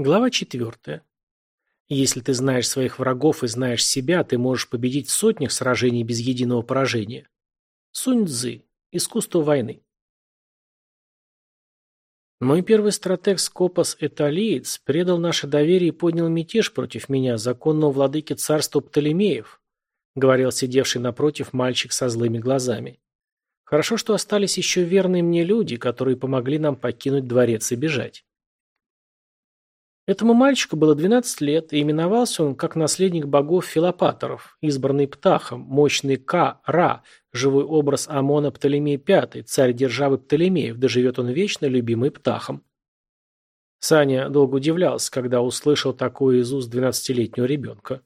Глава 4. Если ты знаешь своих врагов и знаешь себя, ты можешь победить в сотнях сражений без единого поражения. Сунь Цзы. Искусство войны. Мой первый стратег Скопос Эталиец предал наше доверие и поднял мятеж против меня, законного владыки царства Птолемеев, говорил сидевший напротив мальчик со злыми глазами. Хорошо, что остались еще верные мне люди, которые помогли нам покинуть дворец и бежать. Этому мальчику было 12 лет, и именовался он как наследник богов Филопаторов, избранный Птахом, мощный Ка-Ра, живой образ Амона Птолемей V, царь державы Птолемеев, да живет он вечно, любимый Птахом. Саня долго удивлялся, когда услышал такое из уст 12-летнего ребенка.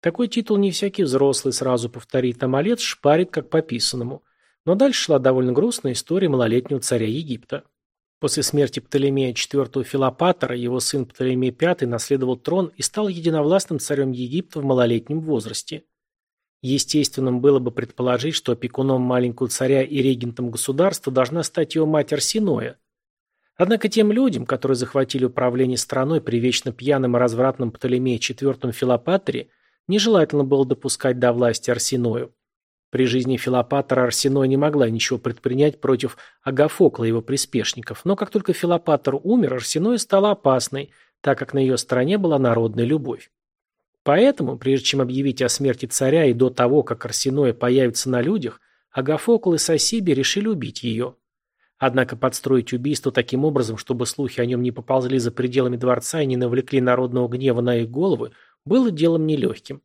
Такой титул не всякий взрослый сразу повторит, а малец шпарит как по писанному. Но дальше шла довольно грустная история малолетнего царя Египта. После смерти Птолемея IV Филопатора его сын Птолемей V наследовал трон и стал единовластным царем Египта в малолетнем возрасте. Естественным было бы предположить, что опекуном маленького царя и регентом государства должна стать его мать Арсиноя. Однако тем людям, которые захватили управление страной при вечно пьяном и развратном Птолемее IV Филопаторе, нежелательно было допускать до власти Арсиною. При жизни Филопатора Арсеной не могла ничего предпринять против Агафокла и его приспешников, но как только Филопатор умер, Арсеной стала опасной, так как на ее стороне была народная любовь. Поэтому, прежде чем объявить о смерти царя и до того, как Арсеноя появится на людях, Агафокл и Сосиби решили убить ее. Однако подстроить убийство таким образом, чтобы слухи о нем не поползли за пределами дворца и не навлекли народного гнева на их головы, было делом нелегким.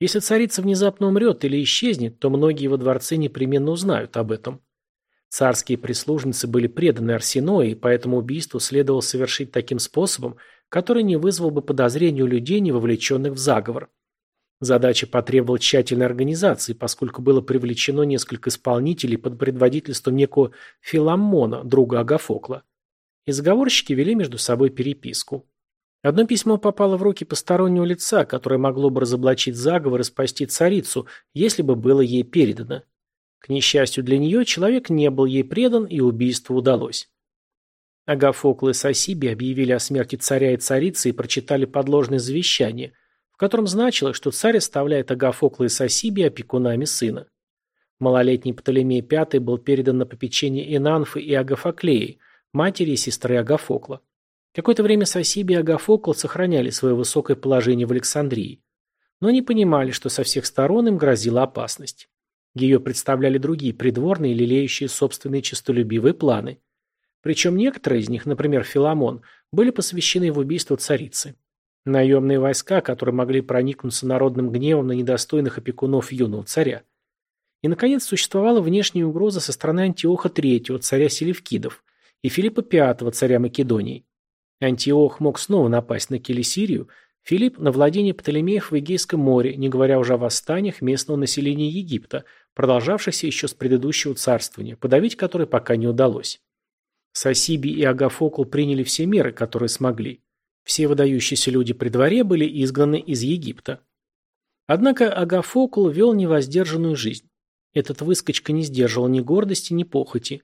Если царица внезапно умрет или исчезнет, то многие во дворце непременно узнают об этом. Царские прислужницы были преданы Арсеное, и поэтому убийство следовало совершить таким способом, который не вызвал бы подозрений у людей, не вовлеченных в заговор. Задача потребовала тщательной организации, поскольку было привлечено несколько исполнителей под предводительством некого Филаммона, друга Агафокла. И заговорщики вели между собой переписку. Одно письмо попало в руки постороннего лица, которое могло бы разоблачить заговор и спасти царицу, если бы было ей передано. К несчастью для нее, человек не был ей предан, и убийство удалось. Агафокл и Сосиби объявили о смерти царя и царицы и прочитали подложное завещание, в котором значилось, что царь оставляет Агафокла и Сосиби опекунами сына. Малолетний Птолемей V был передан на попечение Энанфы и Агафоклеи, матери и сестры Агафокла. Какое-то время Сосиби и Агафокл сохраняли свое высокое положение в Александрии, но они понимали, что со всех сторон им грозила опасность. Ее представляли другие придворные, лелеющие собственные честолюбивые планы. Причем некоторые из них, например, Филамон, были посвящены в убийство царицы. Наемные войска, которые могли проникнуться народным гневом на недостойных опекунов юного царя. И, наконец, существовала внешняя угроза со стороны Антиоха III, царя Селевкидов, и Филиппа V, царя Македонии. Антиох мог снова напасть на Келесирию, Филипп на владение Птолемеев в Эгейском море, не говоря уже о восстаниях местного населения Египта, продолжавшихся еще с предыдущего царствования, подавить которое пока не удалось. Сосиби и Агафокл приняли все меры, которые смогли. Все выдающиеся люди при дворе были изгнаны из Египта. Однако Агафокл вел невоздержанную жизнь. Этот выскочка не сдерживал ни гордости, ни похоти.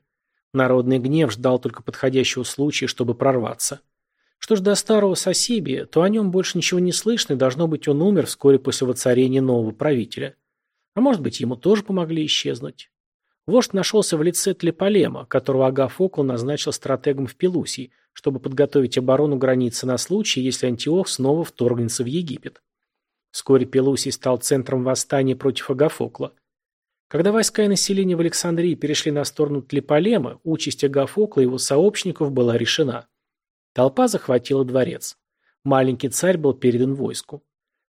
Народный гнев ждал только подходящего случая, чтобы прорваться. Что ж до старого Сосибия, то о нем больше ничего не слышно, и должно быть, он умер вскоре после воцарения нового правителя. А может быть, ему тоже помогли исчезнуть. Вождь нашелся в лице Тлеполема, которого Агафокл назначил стратегом в Пелусии, чтобы подготовить оборону границы на случай, если Антиох снова вторгнется в Египет. Вскоре Пелусий стал центром восстания против Агафокла. Когда войска и население в Александрии перешли на сторону Тлеполема, участь Агафокла и его сообщников была решена. Толпа захватила дворец. Маленький царь был передан войску.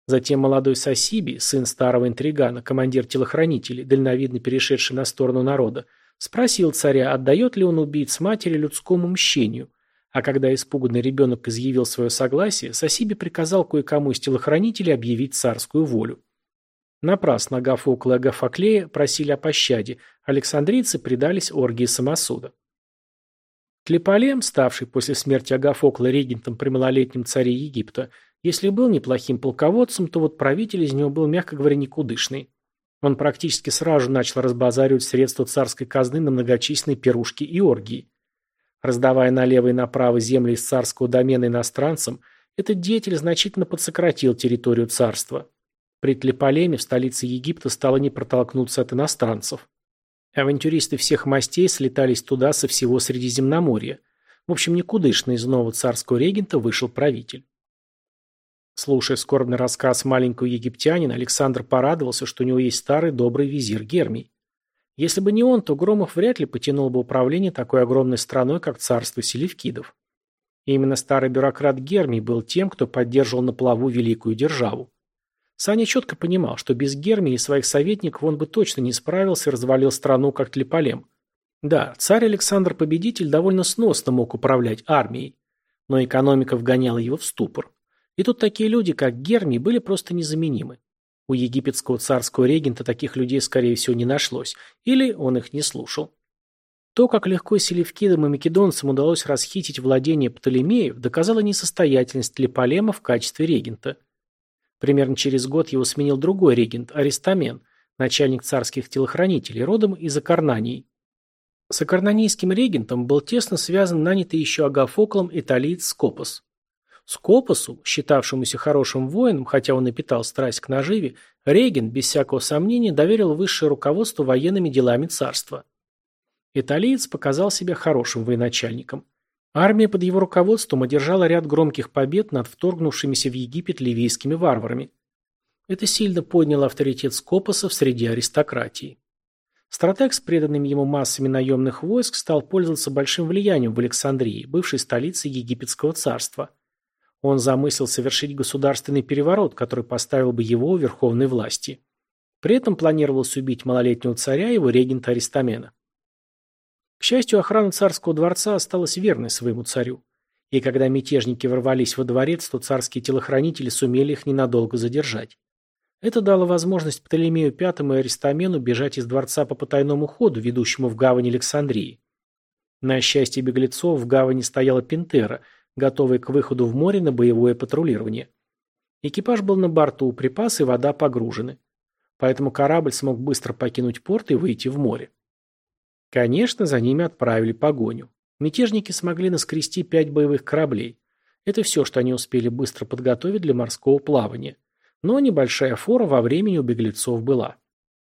Затем молодой Сосиби, сын старого интригана, командир телохранителей, дальновидно перешедший на сторону народа, спросил царя, отдает ли он убийц матери людскому мщению. А когда испуганный ребенок изъявил свое согласие, Сосиби приказал кое-кому из телохранителей объявить царскую волю. Напрасно Агафокл и Агафоклея просили о пощаде, александрийцы предались оргии самосуда. Тлеполем, ставший после смерти Агафокла регентом при малолетнем царе Египта, если был неплохим полководцем, то вот правитель из него был, мягко говоря, никудышный. Он практически сразу начал разбазаривать средства царской казны на многочисленные пирушки и оргии. Раздавая налево и направо земли из царского домена иностранцам, Этот деятель значительно подсократил территорию царства. При Тлеполеме в столице Египта стало не протолкнуться от иностранцев. Авантюристы всех мастей слетались туда со всего Средиземноморья. В общем, никудышно из нового царского регента вышел правитель. Слушая скорбный рассказ маленького египтянина, Александр порадовался, что у него есть старый добрый визирь Гермий. Если бы не он, то Громов вряд ли потянул бы управление такой огромной страной, как царство Селевкидов. И именно старый бюрократ Гермий был тем, кто поддерживал на плаву великую державу. Саня четко понимал, что без Гермии и своих советников он бы точно не справился и развалил страну, как Тлеполем. Да, царь Александр Победитель довольно сносно мог управлять армией, но экономика вгоняла его в ступор. И тут такие люди, как Герми, были просто незаменимы. У египетского царского регента таких людей, скорее всего, не нашлось, или он их не слушал. То, как легко селевкидам и македонцам удалось расхитить владение Птолемеев, доказало несостоятельность Тлеполема в качестве регента. Примерно через год его сменил другой регент, Аристамен, начальник царских телохранителей, родом из Акарнании. С акарнанийским регентом был тесно связан нанятый еще Агафоклом италиец Скопос. Скопосу, считавшемуся хорошим воином, хотя он и питал страсть к наживе, Реген, без всякого сомнения, доверил высшее руководство военными делами царства. Италиец показал себя хорошим военачальником. Армия под его руководством одержала ряд громких побед над вторгнувшимися в Египет ливийскими варварами. Это сильно подняло авторитет Скопоса в среде аристократии. Стратег с преданными ему массами наемных войск стал пользоваться большим влиянием в Александрии, бывшей столице египетского царства. Он замыслил совершить государственный переворот, который поставил бы его у верховной власти. При этом планировалось убить малолетнего царя и его регента Аристамена. К счастью, охрана царского дворца осталась верной своему царю. И когда мятежники ворвались во дворец, то царские телохранители сумели их ненадолго задержать. Это дало возможность Птолемею V и Аристамену бежать из дворца по потайному ходу, ведущему в гавань Александрии. На счастье беглецов в гавани стояла Пентера – готовый к выходу в море на боевое патрулирование. Экипаж был на борту, припасы и вода погружены. Поэтому корабль смог быстро покинуть порт и выйти в море. Конечно, за ними отправили погоню. Мятежники смогли наскрести пять боевых кораблей. Это все, что они успели быстро подготовить для морского плавания. Но небольшая фора во времени у беглецов была.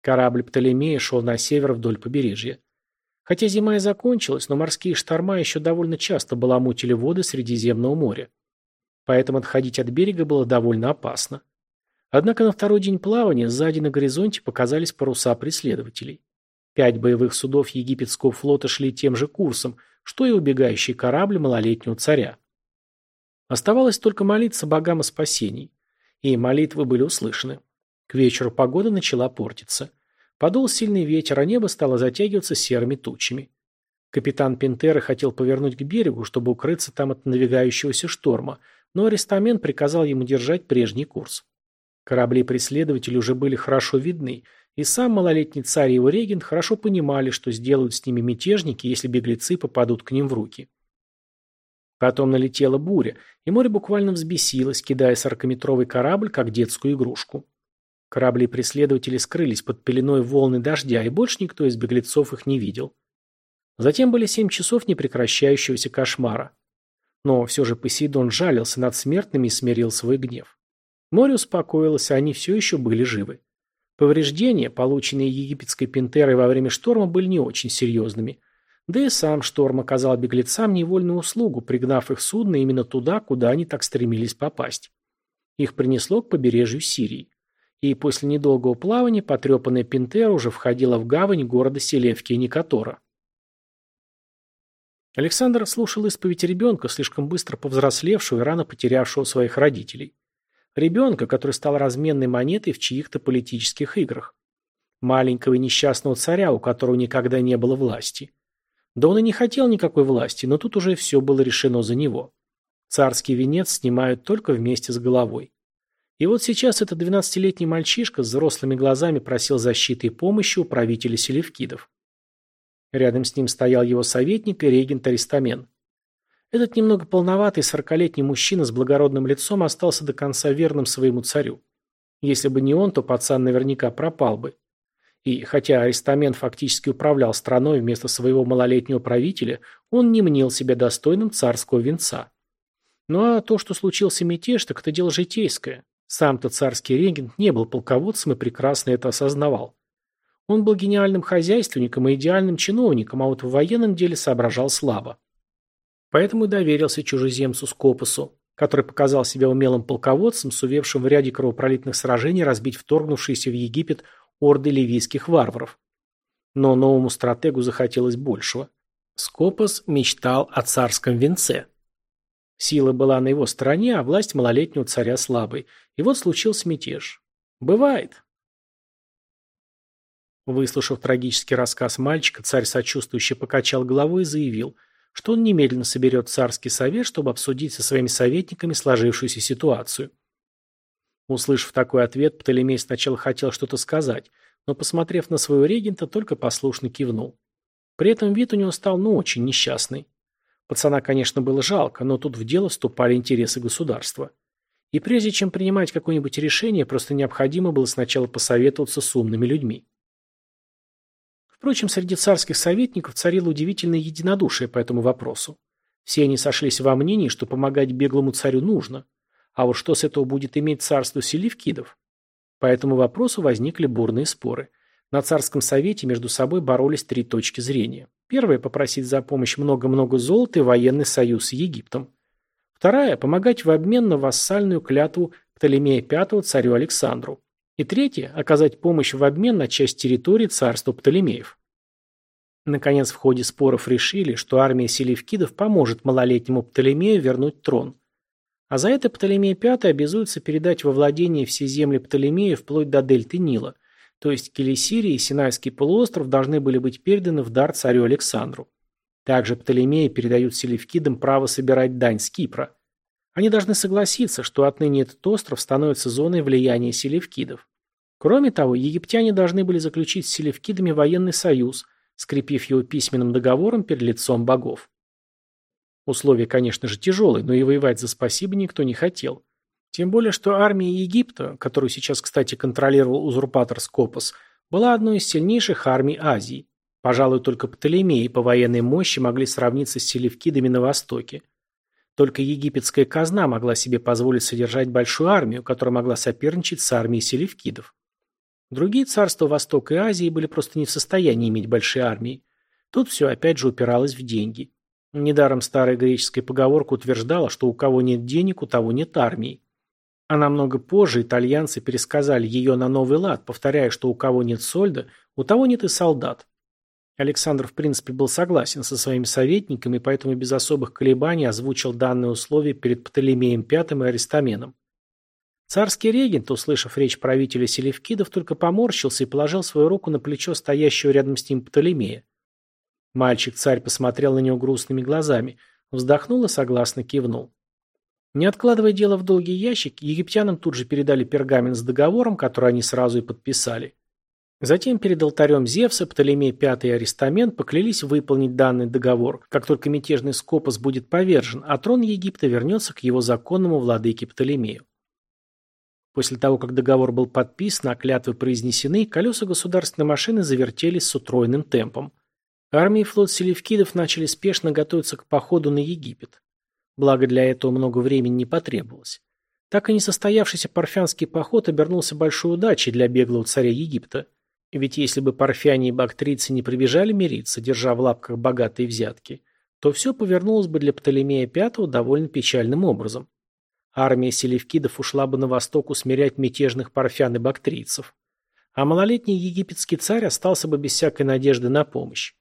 Корабль Птолемея шел на север вдоль побережья. Хотя зима и закончилась, но морские шторма еще довольно часто баламутили воды Средиземного моря. Поэтому отходить от берега было довольно опасно. Однако на второй день плавания сзади на горизонте показались паруса преследователей. Пять боевых судов египетского флота шли тем же курсом, что и убегающий корабль малолетнего царя. Оставалось только молиться богам о спасении. И молитвы были услышаны. К вечеру погода начала портиться. Подул сильный ветер, а небо стало затягиваться серыми тучами. Капитан Пинтеры хотел повернуть к берегу, чтобы укрыться там от навигающегося шторма, но Арестамен приказал ему держать прежний курс. Корабли преследователей уже были хорошо видны, и сам малолетний царь и его регент хорошо понимали, что сделают с ними мятежники, если беглецы попадут к ним в руки. Потом налетела буря, и море буквально взбесилось, кидая сорокаметровый корабль, как детскую игрушку. Корабли-преследователи скрылись под пеленой волны дождя, и больше никто из беглецов их не видел. Затем были семь часов непрекращающегося кошмара. Но все же Посейдон жалился над смертными и смирил свой гнев. Море успокоилось, а они все еще были живы. Повреждения, полученные египетской пентерой во время шторма, были не очень серьезными. Да и сам шторм оказал беглецам невольную услугу, пригнав их судно именно туда, куда они так стремились попасть. Их принесло к побережью Сирии и после недолгого плавания потрепанная Пинтера уже входила в гавань города Селевки и Никатора. Александр слушал исповедь ребенка, слишком быстро повзрослевшего и рано потерявшего своих родителей. Ребенка, который стал разменной монетой в чьих-то политических играх. Маленького несчастного царя, у которого никогда не было власти. Да он и не хотел никакой власти, но тут уже все было решено за него. Царский венец снимают только вместе с головой. И вот сейчас этот двенадцатилетний мальчишка с взрослыми глазами просил защиты и помощи у правителя Селевкидов. Рядом с ним стоял его советник и регент Аристамен. Этот немного полноватый сорокалетний мужчина с благородным лицом остался до конца верным своему царю. Если бы не он, то пацан наверняка пропал бы. И хотя Аристамен фактически управлял страной вместо своего малолетнего правителя, он не мнил себя достойным царского венца. Ну а то, что случился мятеж, так это дело житейское. Сам-то царский регент не был полководцем и прекрасно это осознавал. Он был гениальным хозяйственником и идеальным чиновником, а вот в военном деле соображал слабо. Поэтому и доверился чужеземцу Скопусу, который показал себя умелым полководцем, сумевшим в ряде кровопролитных сражений разбить вторгнувшиеся в Египет орды ливийских варваров. Но новому стратегу захотелось большего. Скопус мечтал о царском венце. Сила была на его стороне, а власть малолетнего царя слабой. И вот случился мятеж. Бывает. Выслушав трагический рассказ мальчика, царь сочувствующе покачал головой и заявил, что он немедленно соберет царский совет, чтобы обсудить со своими советниками сложившуюся ситуацию. Услышав такой ответ, Птолемей сначала хотел что-то сказать, но, посмотрев на своего регента, только послушно кивнул. При этом вид у него стал ну очень несчастный. Пацана, конечно, было жалко, но тут в дело вступали интересы государства. И прежде чем принимать какое-нибудь решение, просто необходимо было сначала посоветоваться с умными людьми. Впрочем, среди царских советников царило удивительное единодушие по этому вопросу. Все они сошлись во мнении, что помогать беглому царю нужно. А вот что с этого будет иметь царство селевкидов? По этому вопросу возникли бурные споры. На царском совете между собой боролись три точки зрения. Первая – попросить за помощь много-много золота и военный союз с Египтом. Вторая – помогать в обмен на вассальную клятву Птолемея V царю Александру. И третье – оказать помощь в обмен на часть территории царства Птолемеев. Наконец, в ходе споров решили, что армия селевкидов поможет малолетнему Птолемею вернуть трон. А за это Птолемей V обязуется передать во владение все земли Птолемея вплоть до дельты Нила, то есть Келесирия и Синайский полуостров должны были быть переданы в дар царю Александру. Также Птолемеи передают селевкидам право собирать дань с Кипра. Они должны согласиться, что отныне этот остров становится зоной влияния селевкидов. Кроме того, египтяне должны были заключить с селевкидами военный союз, скрепив его письменным договором перед лицом богов. Условия, конечно же, тяжелые, но и воевать за спасибо никто не хотел. Тем более, что армия Египта, которую сейчас, кстати, контролировал узурпатор Скопос, была одной из сильнейших армий Азии. Пожалуй, только Птолемеи по военной мощи могли сравниться с селевкидами на Востоке. Только египетская казна могла себе позволить содержать большую армию, которая могла соперничать с армией селевкидов. Другие царства Востока и Азии были просто не в состоянии иметь большие армии. Тут все опять же упиралось в деньги. Недаром старая греческая поговорка утверждала, что у кого нет денег, у того нет армии. А намного позже итальянцы пересказали ее на новый лад, повторяя, что у кого нет сольда, у того нет и солдат. Александр в принципе был согласен со своими советниками, поэтому без особых колебаний озвучил данные условия перед Птолемеем V и Аристаменом. Царский регент, услышав речь правителя Селевкидов, только поморщился и положил свою руку на плечо стоящего рядом с ним Птолемея. Мальчик-царь посмотрел на него грустными глазами, вздохнул и согласно кивнул. Не откладывая дело в долгий ящик, египтянам тут же передали пергамент с договором, который они сразу и подписали. Затем перед алтарем Зевса Птолемей V и Аристамен поклялись выполнить данный договор, как только мятежный Скопос будет повержен, а трон Египта вернется к его законному владыке Птолемею. После того, как договор был подписан, а клятвы произнесены, колеса государственной машины завертелись с утроенным темпом. Армия и флот селевкидов начали спешно готовиться к походу на Египет. Благо для этого много времени не потребовалось. Так и несостоявшийся парфянский поход обернулся большой удачей для беглого царя Египта. Ведь если бы парфяне и бактрийцы не прибежали мириться, держа в лапках богатые взятки, то все повернулось бы для Птолемея V довольно печальным образом. Армия селевкидов ушла бы на восток усмирять мятежных парфян и бактрийцев. А малолетний египетский царь остался бы без всякой надежды на помощь.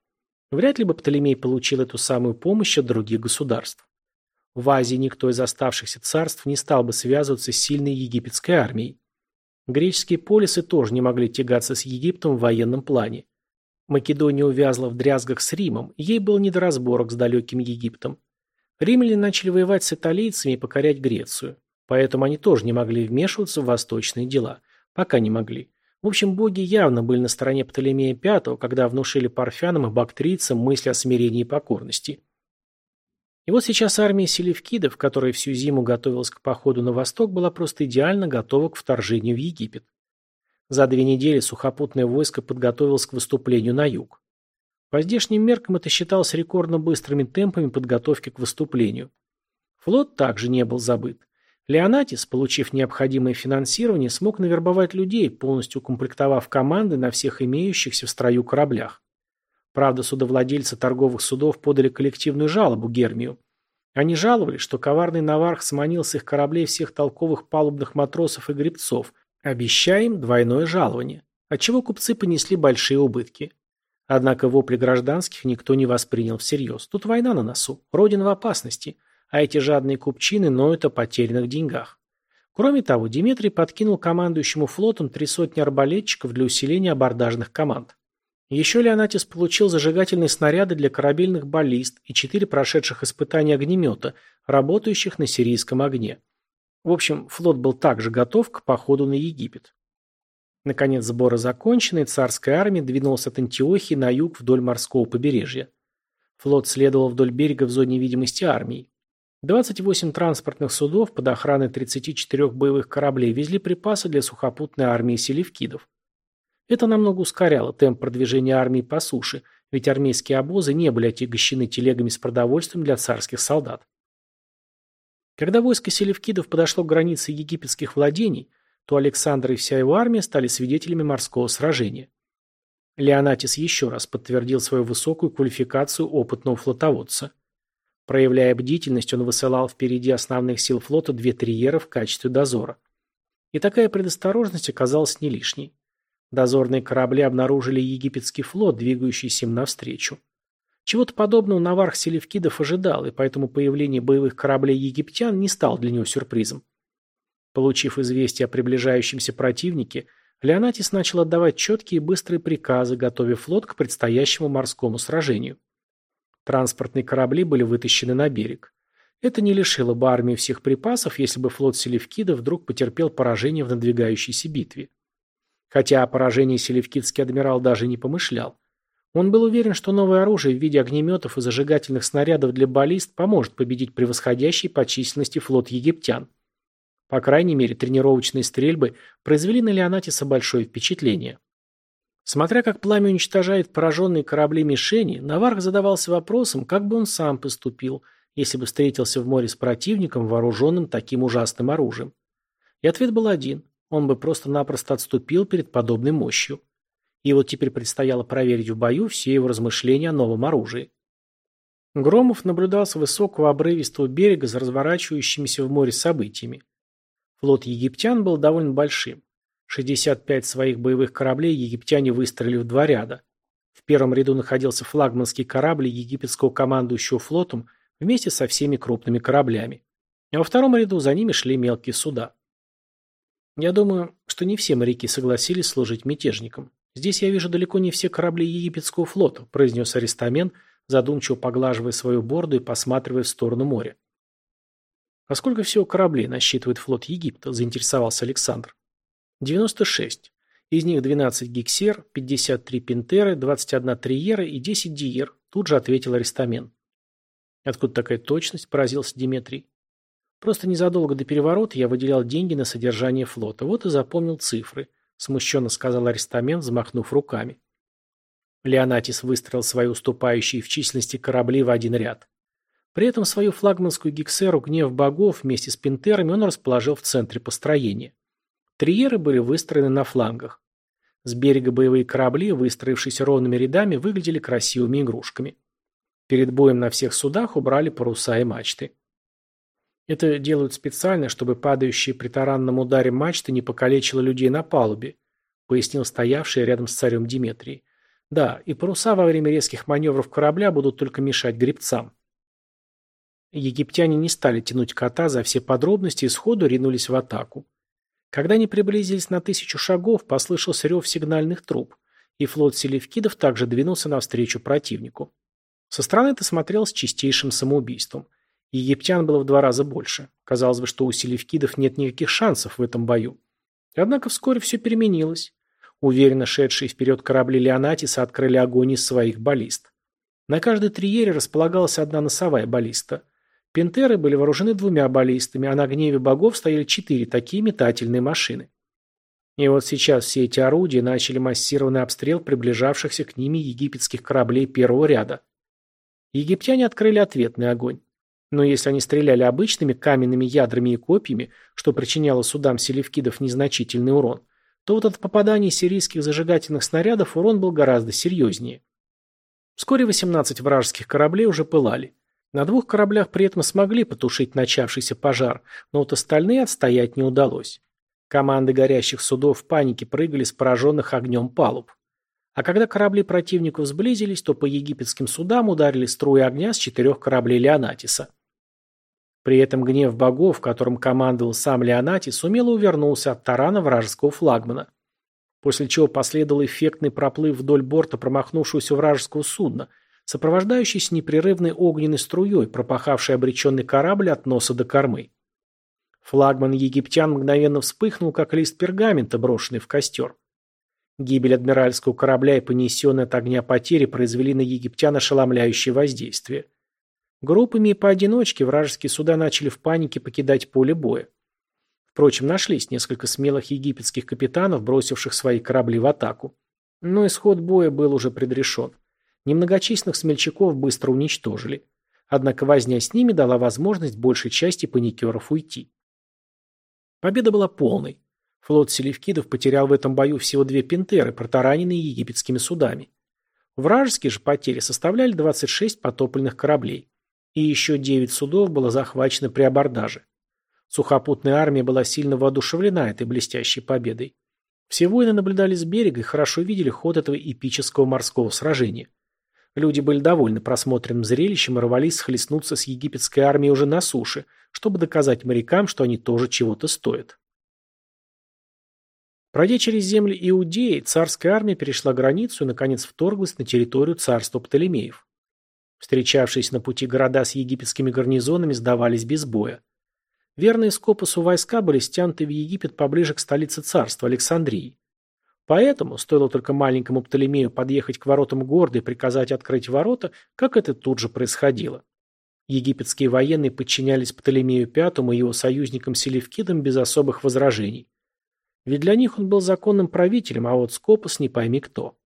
Вряд ли бы Птолемей получил эту самую помощь от других государств. В Азии никто из оставшихся царств не стал бы связываться с сильной египетской армией. Греческие полисы тоже не могли тягаться с Египтом в военном плане. Македония увязла в дрязгах с Римом, ей было не до разборок с далеким Египтом. Римляне начали воевать с италийцами и покорять Грецию. Поэтому они тоже не могли вмешиваться в восточные дела. Пока не могли. В общем, боги явно были на стороне Птолемея V, когда внушили парфянам и бактрийцам мысли о смирении и покорности. И вот сейчас армия селевкидов, которая всю зиму готовилась к походу на восток, была просто идеально готова к вторжению в Египет. За две недели сухопутное войско подготовилось к выступлению на юг. По здешним меркам это считалось рекордно быстрыми темпами подготовки к выступлению. Флот также не был забыт. Леонатис, получив необходимое финансирование, смог навербовать людей, полностью укомплектовав команды на всех имеющихся в строю кораблях. Правда, судовладельцы торговых судов подали коллективную жалобу Гермию. Они жаловались, что коварный Наварх сманил с их кораблей всех толковых палубных матросов и гребцов, обещая им двойное жалование, отчего купцы понесли большие убытки. Однако вопли гражданских никто не воспринял всерьез. Тут война на носу, родина в опасности, а эти жадные купчины ноют о потерянных деньгах. Кроме того, Дмитрий подкинул командующему флотом три сотни арбалетчиков для усиления абордажных команд. Еще Леонатис получил зажигательные снаряды для корабельных баллист и четыре прошедших испытания огнемета, работающих на сирийском огне. В общем, флот был также готов к походу на Египет. Наконец сборы закончены, и царская армия двинулась от Антиохии на юг вдоль морского побережья. Флот следовал вдоль берега в зоне видимости армии. 28 транспортных судов под охраной 34 боевых кораблей везли припасы для сухопутной армии селевкидов. Это намного ускоряло темп продвижения армии по суше, ведь армейские обозы не были отягощены телегами с продовольствием для царских солдат. Когда войско селевкидов подошло к границе египетских владений, то Александр и вся его армия стали свидетелями морского сражения. Леонатис еще раз подтвердил свою высокую квалификацию опытного флотоводца. Проявляя бдительность, он высылал впереди основных сил флота две триера в качестве дозора. И такая предосторожность оказалась не лишней. Дозорные корабли обнаружили египетский флот, двигающийся им навстречу. Чего-то подобного Наварх Селевкидов ожидал, и поэтому появление боевых кораблей египтян не стало для него сюрпризом. Получив известие о приближающемся противнике, Леонатис начал отдавать четкие и быстрые приказы, готовя флот к предстоящему морскому сражению. Транспортные корабли были вытащены на берег. Это не лишило бы армии всех припасов, если бы флот Селевкида вдруг потерпел поражение в надвигающейся битве. Хотя о поражении селевкидский адмирал даже не помышлял. Он был уверен, что новое оружие в виде огнеметов и зажигательных снарядов для баллист поможет победить превосходящий по численности флот египтян. По крайней мере, тренировочные стрельбы произвели на Леонатиса большое впечатление. Смотря как пламя уничтожает пораженные корабли мишени, Наварх задавался вопросом, как бы он сам поступил, если бы встретился в море с противником, вооруженным таким ужасным оружием. И ответ был один – он бы просто-напросто отступил перед подобной мощью. И вот теперь предстояло проверить в бою все его размышления о новом оружии. Громов наблюдал с высокого обрывистого берега за разворачивающимися в море событиями. Флот египтян был довольно большим. 65 своих боевых кораблей египтяне выстроили в два ряда. В первом ряду находился флагманский корабль египетского командующего флотом вместе со всеми крупными кораблями. А во втором ряду за ними шли мелкие суда. Я думаю, что не все моряки согласились служить мятежникам. Здесь я вижу далеко не все корабли египетского флота, произнес Аристамен, задумчиво поглаживая свою борду и посматривая в сторону моря. «А сколько всего кораблей насчитывает флот Египта?» – заинтересовался Александр. «96. Из них 12 гиксер, 53 пинтеры, 21 триера и 10 диер», – тут же ответил Аристамен. «Откуда такая точность?» – поразился Диметрий. «Просто незадолго до переворота я выделял деньги на содержание флота, вот и запомнил цифры», – смущенно сказал Аристамен, взмахнув руками. Леонатис выстроил свои уступающие в численности корабли в один ряд. При этом свою флагманскую гиксеру «Гнев богов» вместе с пинтерами он расположил в центре построения. Триеры были выстроены на флангах. С берега боевые корабли, выстроившиеся ровными рядами, выглядели красивыми игрушками. Перед боем на всех судах убрали паруса и мачты. Это делают специально, чтобы падающие при таранном ударе мачты не покалечило людей на палубе, пояснил стоявший рядом с царем Диметрий. Да, и паруса во время резких маневров корабля будут только мешать гребцам. Египтяне не стали тянуть кота за все подробности и сходу ринулись в атаку. Когда они приблизились на тысячу шагов, послышался рев сигнальных труб, и флот селевкидов также двинулся навстречу противнику. Со стороны это смотрелось чистейшим самоубийством. Египтян было в два раза больше. Казалось бы, что у селевкидов нет никаких шансов в этом бою. Однако вскоре все переменилось. Уверенно шедшие вперед корабли Леонатиса открыли огонь из своих баллист. На каждой триере располагалась одна носовая баллиста – Пентеры были вооружены двумя баллистами, а на гневе богов стояли четыре такие метательные машины. И вот сейчас все эти орудия начали массированный обстрел приближавшихся к ними египетских кораблей первого ряда. Египтяне открыли ответный огонь. Но если они стреляли обычными каменными ядрами и копьями, что причиняло судам селевкидов незначительный урон, то вот от попаданий сирийских зажигательных снарядов урон был гораздо серьезнее. Вскоре 18 вражеских кораблей уже пылали. На двух кораблях при этом смогли потушить начавшийся пожар, но вот остальные отстоять не удалось. Команды горящих судов в панике прыгали с пораженных огнем палуб. А когда корабли противников сблизились, то по египетским судам ударили струи огня с четырех кораблей Леонатиса. При этом гнев богов, которым командовал сам Леонатис, умело увернулся от тарана вражеского флагмана. После чего последовал эффектный проплыв вдоль борта промахнувшегося вражеского судна, сопровождающийся непрерывной огненной струей, пропахавшей обреченный корабль от носа до кормы. Флагман египтян мгновенно вспыхнул, как лист пергамента, брошенный в костер. Гибель адмиральского корабля и понесенные от огня потери произвели на египтян ошеломляющее воздействие. Группами и поодиночке вражеские суда начали в панике покидать поле боя. Впрочем, нашлись несколько смелых египетских капитанов, бросивших свои корабли в атаку. Но исход боя был уже предрешен. Немногочисленных смельчаков быстро уничтожили. Однако возня с ними дала возможность большей части паникеров уйти. Победа была полной. Флот селевкидов потерял в этом бою всего две пентеры, протараненные египетскими судами. Вражеские же потери составляли 26 потопленных кораблей. И еще 9 судов было захвачено при абордаже. Сухопутная армия была сильно воодушевлена этой блестящей победой. Все воины наблюдали с берега и хорошо видели ход этого эпического морского сражения. Люди были довольны просмотренным зрелищем и рвались схлестнуться с египетской армией уже на суше, чтобы доказать морякам, что они тоже чего-то стоят. Пройдя через земли Иудеи, царская армия перешла границу и, наконец, вторглась на территорию царства Птолемеев. Встречавшиеся на пути города с египетскими гарнизонами сдавались без боя. Верные Скопусу войска были стянуты в Египет поближе к столице царства, Александрии. Поэтому, стоило только маленькому Птолемею подъехать к воротам города и приказать открыть ворота, как это тут же происходило. Египетские военные подчинялись Птолемею V и его союзникам Селевкидам без особых возражений. Ведь для них он был законным правителем, а вот Скопос не пойми кто.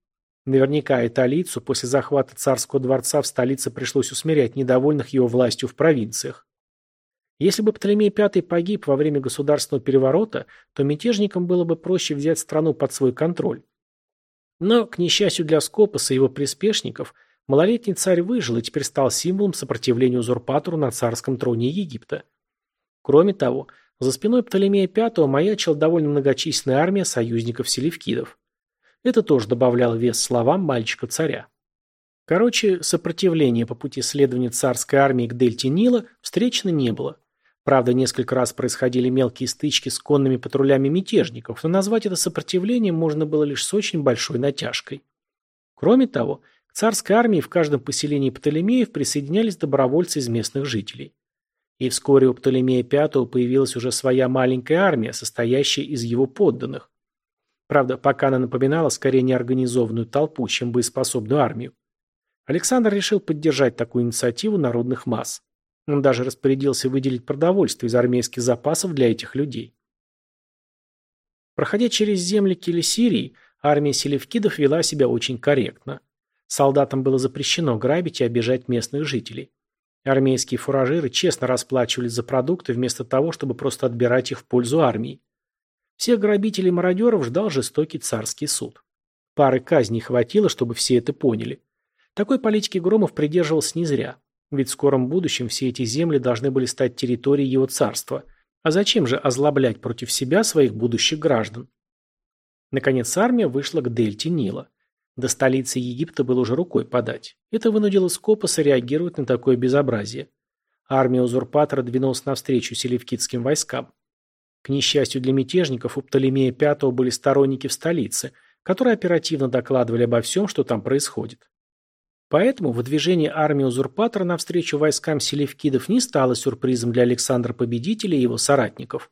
Наверняка италийцу после захвата царского дворца в столице пришлось усмирять недовольных его властью в провинциях. Если бы Птолемей V погиб во время государственного переворота, то мятежникам было бы проще взять страну под свой контроль. Но, к несчастью для Скопоса и его приспешников, малолетний царь выжил и теперь стал символом сопротивления узурпатору на царском троне Египта. Кроме того, за спиной Птолемея V маячила довольно многочисленная армия союзников-селевкидов. Это тоже добавляло вес словам мальчика-царя. Короче, сопротивления по пути следования царской армии к дельте Нила встречено не было. Правда, несколько раз происходили мелкие стычки с конными патрулями мятежников, но назвать это сопротивлением можно было лишь с очень большой натяжкой. Кроме того, к царской армии в каждом поселении Птолемеев присоединялись добровольцы из местных жителей. И вскоре у Птолемея V появилась уже своя маленькая армия, состоящая из его подданных. Правда, пока она напоминала скорее неорганизованную толпу, чем боеспособную армию. Александр решил поддержать такую инициативу народных масс. Он даже распорядился выделить продовольствие из армейских запасов для этих людей. Проходя через земли Килисирии, армия селевкидов вела себя очень корректно. Солдатам было запрещено грабить и обижать местных жителей. Армейские фуражиры честно расплачивались за продукты вместо того, чтобы просто отбирать их в пользу армии. Всех грабителей и мародеров ждал жестокий царский суд. Пары казней хватило, чтобы все это поняли. Такой политики Громов придерживался не зря. Ведь в скором будущем все эти земли должны были стать территорией его царства. А зачем же озлоблять против себя своих будущих граждан? Наконец армия вышла к дельте Нила. До столицы Египта было уже рукой подать. Это вынудило Скопоса реагировать на такое безобразие. Армия узурпатора двинулась навстречу селевкидским войскам. К несчастью для мятежников, у Птолемея V были сторонники в столице, которые оперативно докладывали обо всем, что там происходит. Поэтому выдвижение армии узурпатора навстречу войскам селевкидов не стало сюрпризом для Александра Победителя и его соратников.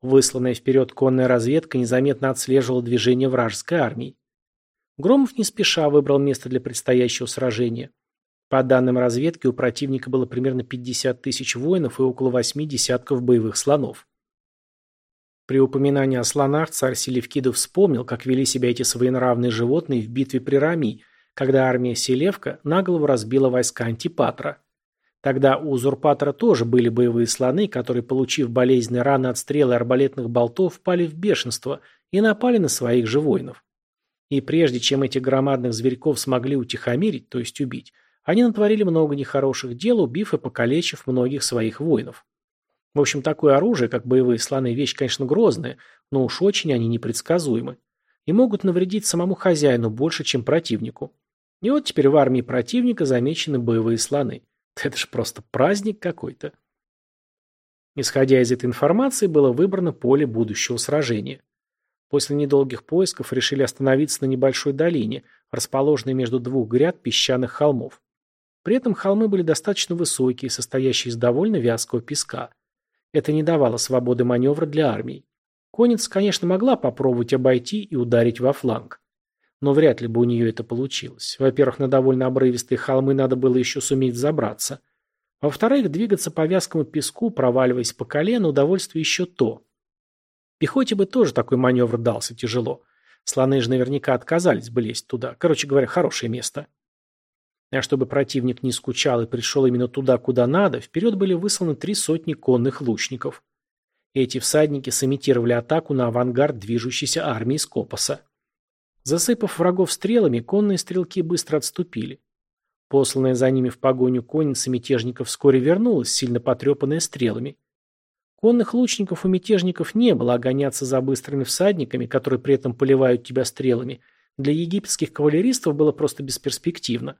Высланная вперед конная разведка незаметно отслеживала движение вражеской армии. Громов не спеша выбрал место для предстоящего сражения. По данным разведки, у противника было примерно 50 тысяч воинов и около 8 десятков боевых слонов. При упоминании о слонах царь Селевкидов вспомнил, как вели себя эти своенравные животные в битве при Рами, когда армия Селевка наголову разбила войска Антипатра. Тогда у узурпатора тоже были боевые слоны, которые, получив болезненные раны от стрел и арбалетных болтов, впали в бешенство и напали на своих же воинов. И прежде чем этих громадных зверьков смогли утихомирить, то есть убить, они натворили много нехороших дел, убив и покалечив многих своих воинов. В общем, такое оружие, как боевые слоны, вещь, конечно, грозная, но уж очень они непредсказуемы. И могут навредить самому хозяину больше, чем противнику. И вот теперь в армии противника замечены боевые слоны. Это же просто праздник какой-то. Исходя из этой информации, было выбрано поле будущего сражения. После недолгих поисков решили остановиться на небольшой долине, расположенной между двух гряд песчаных холмов. При этом холмы были достаточно высокие, состоящие из довольно вязкого песка. Это не давало свободы маневра для армии. Конница, конечно, могла попробовать обойти и ударить во фланг. Но вряд ли бы у нее это получилось. Во-первых, на довольно обрывистые холмы надо было еще суметь забраться. Во-вторых, двигаться по вязкому песку, проваливаясь по колено, удовольствие еще то. Пехоте бы тоже такой маневр дался тяжело. Слоны же наверняка отказались бы лезть туда. Короче говоря, хорошее место. А чтобы противник не скучал и пришел именно туда, куда надо, вперед были высланы три сотни конных лучников. Эти всадники сымитировали атаку на авангард движущейся армии Скопоса. Засыпав врагов стрелами, конные стрелки быстро отступили. Посланная за ними в погоню конница мятежников вскоре вернулась, сильно потрепанная стрелами. Конных лучников у мятежников не было, а гоняться за быстрыми всадниками, которые при этом поливают тебя стрелами, для египетских кавалеристов было просто бесперспективно.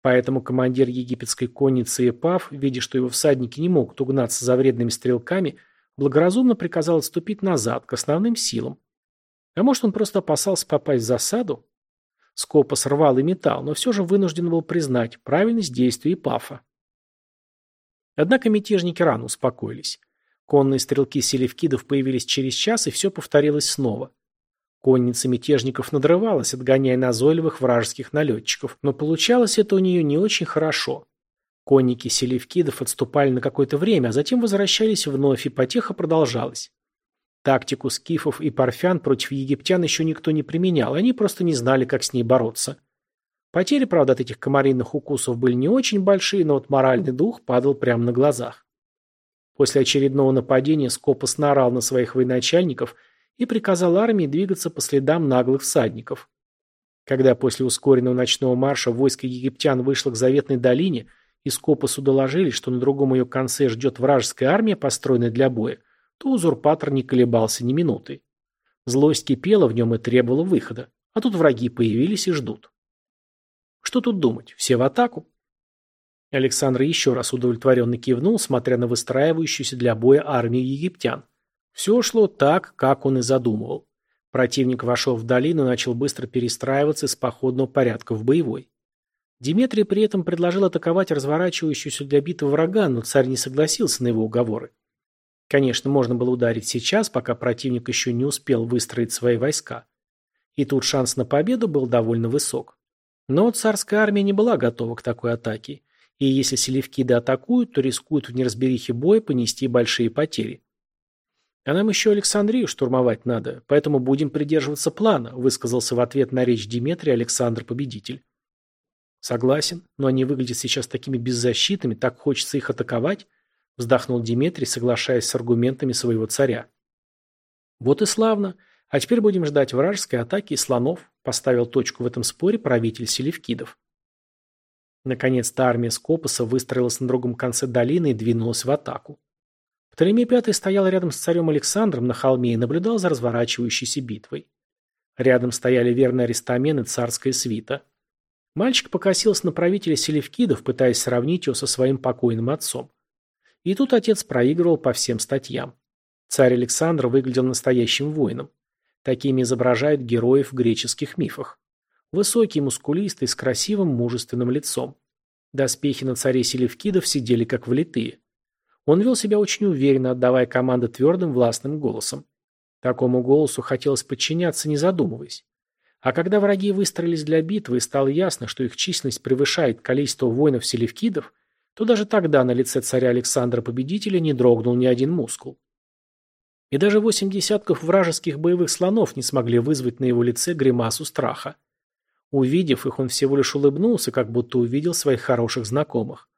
Поэтому командир египетской конницы Эпав, видя, что его всадники не могут угнаться за вредными стрелками, благоразумно приказал отступить назад, к основным силам. А может, он просто опасался попасть в засаду? Скопа срвал и металл, но все же вынужден был признать правильность действий Эпафа. Однако мятежники рано успокоились. Конные стрелки селевкидов появились через час, и все повторилось снова. Конница мятежников надрывалась, отгоняя назойливых вражеских налетчиков, но получалось это у нее не очень хорошо. Конники селевкидов отступали на какое-то время, а затем возвращались вновь, и потеха продолжалась. Тактику скифов и парфян против египтян еще никто не применял, они просто не знали, как с ней бороться. Потери, правда, от этих комариных укусов были не очень большие, но вот моральный дух падал прямо на глазах. После очередного нападения Скопос наорал на своих военачальников и приказал армии двигаться по следам наглых всадников. Когда после ускоренного ночного марша войско египтян вышло к заветной долине, и Скопосу доложили, что на другом ее конце ждет вражеская армия, построенная для боя, то узурпатор не колебался ни минуты. Злость кипела в нем и требовала выхода, а тут враги появились и ждут. Что тут думать, все в атаку? Александр еще раз удовлетворенно кивнул, смотря на выстраивающуюся для боя армию египтян. Все шло так, как он и задумывал. Противник вошел в долину и начал быстро перестраиваться из походного порядка в боевой. Диметрий при этом предложил атаковать разворачивающуюся для битвы врага, но царь не согласился на его уговоры. Конечно, можно было ударить сейчас, пока противник еще не успел выстроить свои войска. И тут шанс на победу был довольно высок. Но царская армия не была готова к такой атаке и если селевкиды атакуют, то рискуют в неразберихе боя понести большие потери. А нам еще Александрию штурмовать надо, поэтому будем придерживаться плана, высказался в ответ на речь Диметрия Александр Победитель. Согласен, но они выглядят сейчас такими беззащитными, так хочется их атаковать, вздохнул Диметрий, соглашаясь с аргументами своего царя. Вот и славно. А теперь будем ждать вражеской атаки и слонов, поставил точку в этом споре правитель Селевкидов. Наконец-то армия Скопоса выстроилась на другом конце долины и двинулась в атаку. Птолемей V стоял рядом с царем Александром на холме и наблюдал за разворачивающейся битвой. Рядом стояли верные Аристамен и царская свита. Мальчик покосился на правителя Селевкидов, пытаясь сравнить его со своим покойным отцом. И тут отец проигрывал по всем статьям. Царь Александр выглядел настоящим воином. Такими изображают героев в греческих мифах. Высокий, мускулистый, с красивым, мужественным лицом. Доспехи на царе Селевкидов сидели как влитые. Он вел себя очень уверенно, отдавая команды твердым, властным голосом. Такому голосу хотелось подчиняться, не задумываясь. А когда враги выстроились для битвы и стало ясно, что их численность превышает количество воинов Селевкидов, то даже тогда на лице царя Александра Победителя не дрогнул ни один мускул. И даже восемь десятков вражеских боевых слонов не смогли вызвать на его лице гримасу страха. Увидев их, он всего лишь улыбнулся, как будто увидел своих хороших знакомых.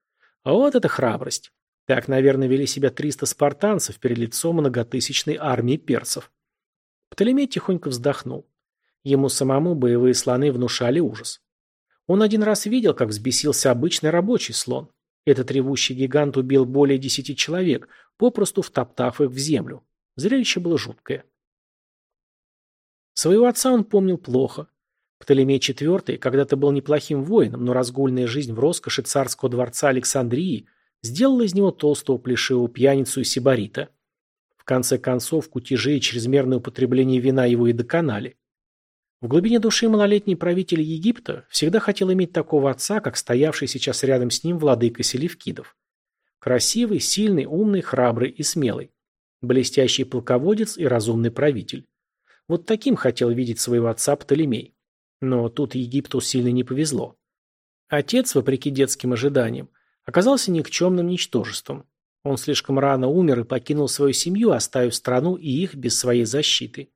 А вот это храбрость. Так, наверное, вели себя 300 спартанцев перед лицом многотысячной армии персов. Птолемей тихонько вздохнул. Ему самому боевые слоны внушали ужас. Он один раз видел, как взбесился обычный рабочий слон. Этот ревущий гигант убил более десяти человек, попросту втоптав их в землю. Зрелище было жуткое. Своего отца он помнил плохо. Птолемей IV когда-то был неплохим воином, но разгульная жизнь в роскоши царского дворца Александрии сделала из него толстого плешивого пьяницу и сибарита. В конце концов, кутежи и чрезмерное употребление вина его и доконали. В глубине души малолетний правитель Египта всегда хотел иметь такого отца, как стоявший сейчас рядом с ним владыка Селевкидов. Красивый, сильный, умный, храбрый и смелый. Блестящий полководец и разумный правитель. Вот таким хотел видеть своего отца Птолемей. Но тут Египту сильно не повезло. Отец, вопреки детским ожиданиям, оказался никчемным ничтожеством. Он слишком рано умер и покинул свою семью, оставив страну и их без своей защиты.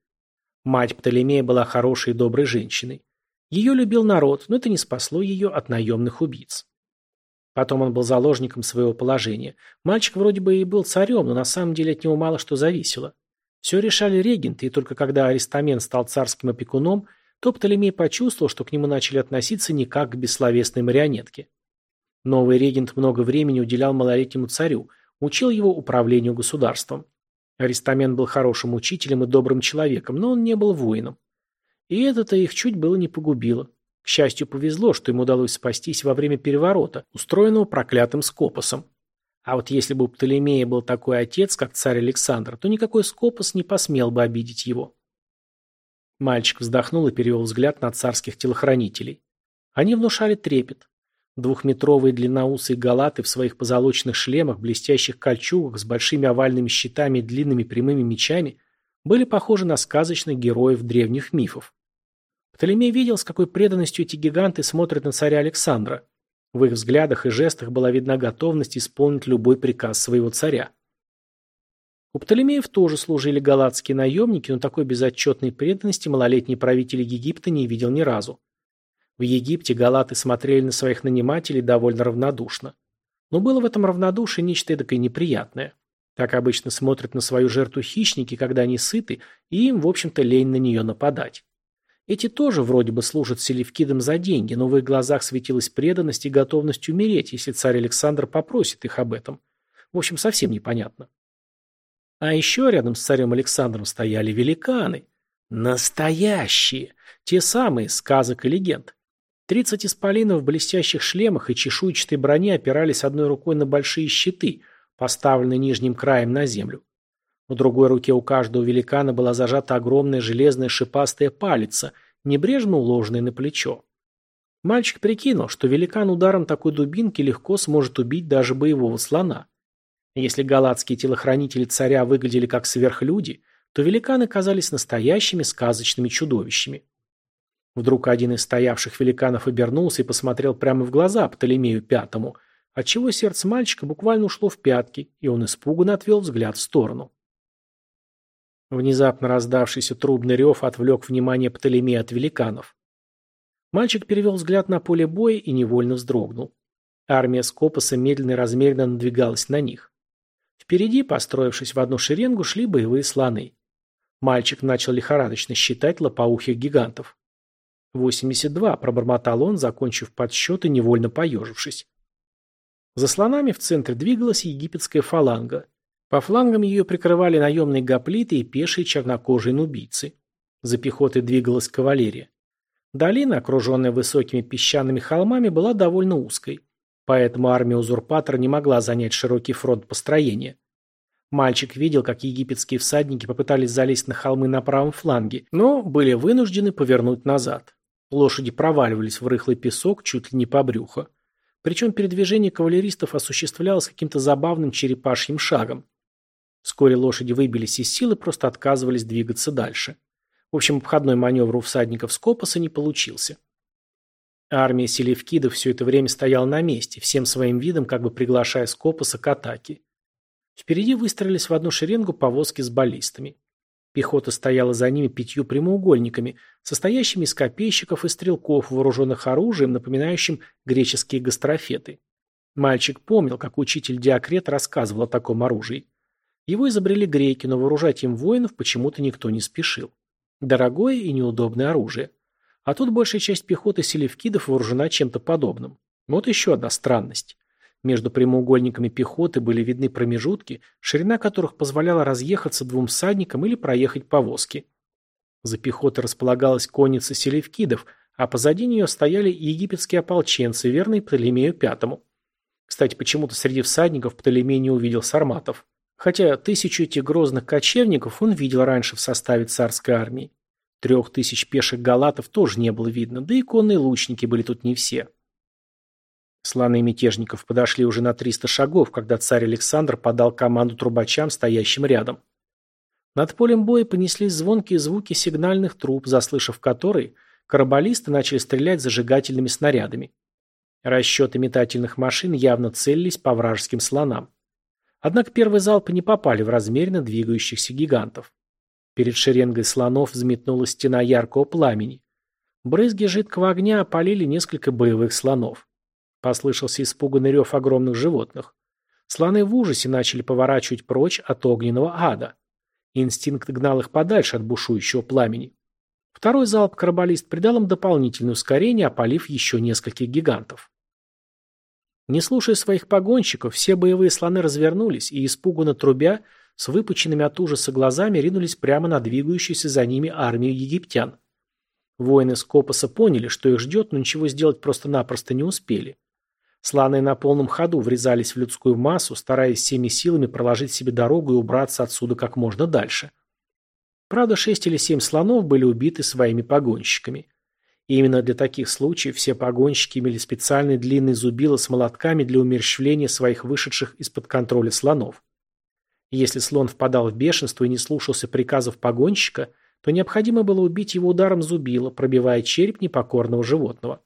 Мать Птолемея была хорошей и доброй женщиной. Ее любил народ, но это не спасло ее от наемных убийц. Потом он был заложником своего положения. Мальчик вроде бы и был царем, но на самом деле от него мало что зависело. Все решали регенты, и только когда Аристамен стал царским опекуном, то Птолемей почувствовал, что к нему начали относиться не как к бессловесной марионетке. Новый регент много времени уделял малолетнему царю, учил его управлению государством. Аристамен был хорошим учителем и добрым человеком, но он не был воином. И это-то их чуть было не погубило. К счастью, повезло, что им удалось спастись во время переворота, устроенного проклятым Скопосом. А вот если бы у Птолемея был такой отец, как царь Александр, то никакой Скопос не посмел бы обидеть его. Мальчик вздохнул и перевел взгляд на царских телохранителей. Они внушали трепет. Двухметровые длинноусые галаты в своих позолоченных шлемах, блестящих кольчугах с большими овальными щитами и длинными прямыми мечами были похожи на сказочных героев древних мифов. Птолемей видел, с какой преданностью эти гиганты смотрят на царя Александра. В их взглядах и жестах была видна готовность исполнить любой приказ своего царя. У Птолемеев тоже служили галатские наемники, но такой безотчетной преданности малолетний правитель Египта не видел ни разу. В Египте галаты смотрели на своих нанимателей довольно равнодушно. Но было в этом равнодушии нечто эдакое неприятное. Так обычно смотрят на свою жертву хищники, когда они сыты, и им, в общем-то, лень на нее нападать. Эти тоже вроде бы служат селевкидам за деньги, но в их глазах светилась преданность и готовность умереть, если царь Александр попросит их об этом. В общем, совсем непонятно. А еще рядом с царем Александром стояли великаны. Настоящие! Те самые, сказок и легенд. Тридцать исполинов в блестящих шлемах и чешуйчатой броне опирались одной рукой на большие щиты, поставленные нижним краем на землю. В другой руке у каждого великана была зажата огромная железная шипастая палица, небрежно уложенная на плечо. Мальчик прикинул, что великан ударом такой дубинки легко сможет убить даже боевого слона. Если галатские телохранители царя выглядели как сверхлюди, то великаны казались настоящими сказочными чудовищами. Вдруг один из стоявших великанов обернулся и посмотрел прямо в глаза Птолемею Пятому, отчего сердце мальчика буквально ушло в пятки, и он испуганно отвел взгляд в сторону. Внезапно раздавшийся трубный рев отвлек внимание Птолемея от великанов. Мальчик перевел взгляд на поле боя и невольно вздрогнул. Армия Скопоса медленно и размеренно надвигалась на них. Впереди, построившись в одну шеренгу, шли боевые слоны. Мальчик начал лихорадочно считать лопоухих гигантов. «Восемьдесят два», – пробормотал он, закончив подсчет и невольно поежившись. За слонами в центре двигалась египетская фаланга. По флангам ее прикрывали наемные гоплиты и пешие чернокожие нубийцы. За пехотой двигалась кавалерия. Долина, окруженная высокими песчаными холмами, была довольно узкой. Поэтому армия узурпатора не могла занять широкий фронт построения. Мальчик видел, как египетские всадники попытались залезть на холмы на правом фланге, но были вынуждены повернуть назад. Лошади проваливались в рыхлый песок чуть ли не по брюхо. Причем передвижение кавалеристов осуществлялось каким-то забавным черепашьим шагом. Вскоре лошади выбились из сил и просто отказывались двигаться дальше. В общем, обходной маневр у всадников Скопоса не получился. Армия селевкидов все это время стояла на месте, всем своим видом как бы приглашая Скопоса к атаке. Впереди выстроились в одну шеренгу повозки с баллистами. Пехота стояла за ними пятью прямоугольниками, состоящими из копейщиков и стрелков, вооруженных оружием, напоминающим греческие гастрофеты. Мальчик помнил, как учитель Диакрет рассказывал о таком оружии. Его изобрели греки, но вооружать им воинов почему-то никто не спешил. Дорогое и неудобное оружие. А тут большая часть пехоты селевкидов вооружена чем-то подобным. Вот еще одна странность. Между прямоугольниками пехоты были видны промежутки, ширина которых позволяла разъехаться двум всадникам или проехать повозки. За пехотой располагалась конница селевкидов, а позади нее стояли египетские ополченцы, верные Птолемею Пятому. Кстати, почему-то среди всадников Птолемей не увидел сарматов. Хотя тысячу этих грозных кочевников он видел раньше в составе царской армии. Трех тысяч пеших галатов тоже не было видно, да и конные лучники были тут не все. Сланы мятежников подошли уже на 300 шагов, когда царь Александр подал команду трубачам, стоящим рядом. Над полем боя понеслись звонкие звуки сигнальных труб, заслышав которые, карабалисты начали стрелять зажигательными снарядами. Расчеты метательных машин явно целились по вражеским слонам. Однако первые залпы не попали в размеренно двигающихся гигантов. Перед шеренгой слонов взметнулась стена яркого пламени. Брызги жидкого огня опалили несколько боевых слонов. Послышался испуганный рев огромных животных. Слоны в ужасе начали поворачивать прочь от огненного ада. Инстинкт гнал их подальше от бушующего пламени. Второй залп карабалист придал им дополнительное ускорение, опалив еще нескольких гигантов. Не слушая своих погонщиков, все боевые слоны развернулись и, испуганно трубя, с выпученными от ужаса глазами ринулись прямо на двигающуюся за ними армию египтян. Воины Скопоса поняли, что их ждет, но ничего сделать просто-напросто не успели. Сланы на полном ходу врезались в людскую массу, стараясь всеми силами проложить себе дорогу и убраться отсюда как можно дальше. Правда, шесть или семь слонов были убиты своими погонщиками. И именно для таких случаев все погонщики имели специальные длинные зубила с молотками для умерщвления своих вышедших из-под контроля слонов. Если слон впадал в бешенство и не слушался приказов погонщика, то необходимо было убить его ударом зубила, пробивая череп непокорного животного.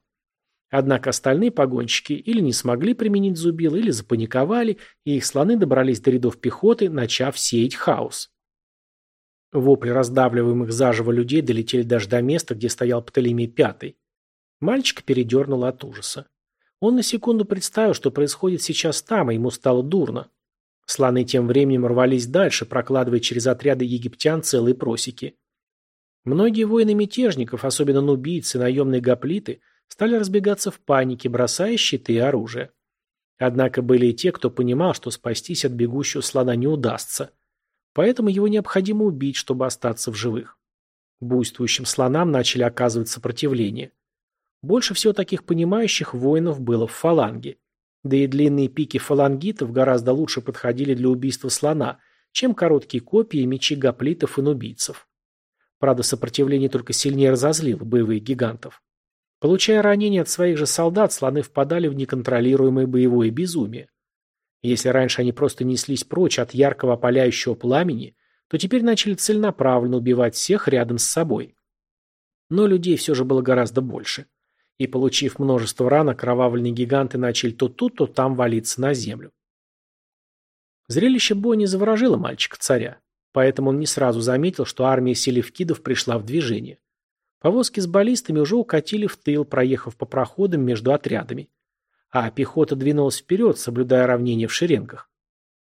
Однако остальные погонщики или не смогли применить зубил, или запаниковали, и их слоны добрались до рядов пехоты, начав сеять хаос. Вопли раздавливаемых заживо людей долетели даже до места, где стоял Птолемей Пятый. Мальчика передернуло от ужаса. Он на секунду представил, что происходит сейчас там, и ему стало дурно. Слоны тем временем рвались дальше, прокладывая через отряды египтян целые просеки. Многие воины мятежников, особенно нубийцы, наемные гоплиты, стали разбегаться в панике, бросая щиты и оружие. Однако были и те, кто понимал, что спастись от бегущего слона не удастся. Поэтому его необходимо убить, чтобы остаться в живых. Буйствующим слонам начали оказывать сопротивление. Больше всего таких понимающих воинов было в фаланге. Да и длинные пики фалангитов гораздо лучше подходили для убийства слона, чем короткие копии мечи гоплитов и нубийцев. Правда, сопротивление только сильнее разозлило боевых гигантов. Получая ранения от своих же солдат, слоны впадали в неконтролируемое боевое безумие. Если раньше они просто неслись прочь от яркого опаляющего пламени, то теперь начали целенаправленно убивать всех рядом с собой. Но людей все же было гораздо больше. И, получив множество ран, окровавленные гиганты начали то тут, то там валиться на землю. Зрелище боя не заворожило мальчика-царя, поэтому он не сразу заметил, что армия селевкидов пришла в движение. Повозки с баллистами уже укатили в тыл, проехав по проходам между отрядами. А пехота двинулась вперед, соблюдая равнение в шеренгах.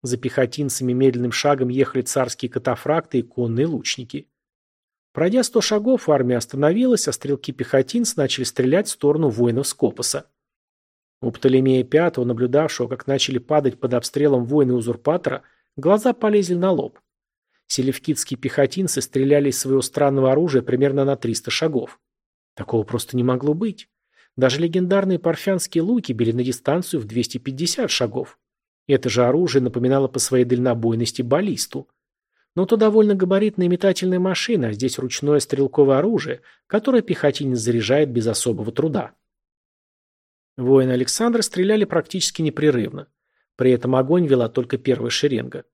За пехотинцами медленным шагом ехали царские катафракты и конные лучники. Пройдя сто шагов, армия остановилась, а стрелки пехотинц начали стрелять в сторону воинов Скопоса. У Птолемея Пятого, наблюдавшего, как начали падать под обстрелом воины узурпатора, глаза полезли на лоб. Селевкидские пехотинцы стреляли из своего странного оружия примерно на 300 шагов. Такого просто не могло быть. Даже легендарные парфянские луки били на дистанцию в 250 шагов. Это же оружие напоминало по своей дальнобойности баллисту. Но то довольно габаритная метательная машина, а здесь ручное стрелковое оружие, которое пехотинец заряжает без особого труда. Воины Александра стреляли практически непрерывно. При этом огонь вела только первая шеренга.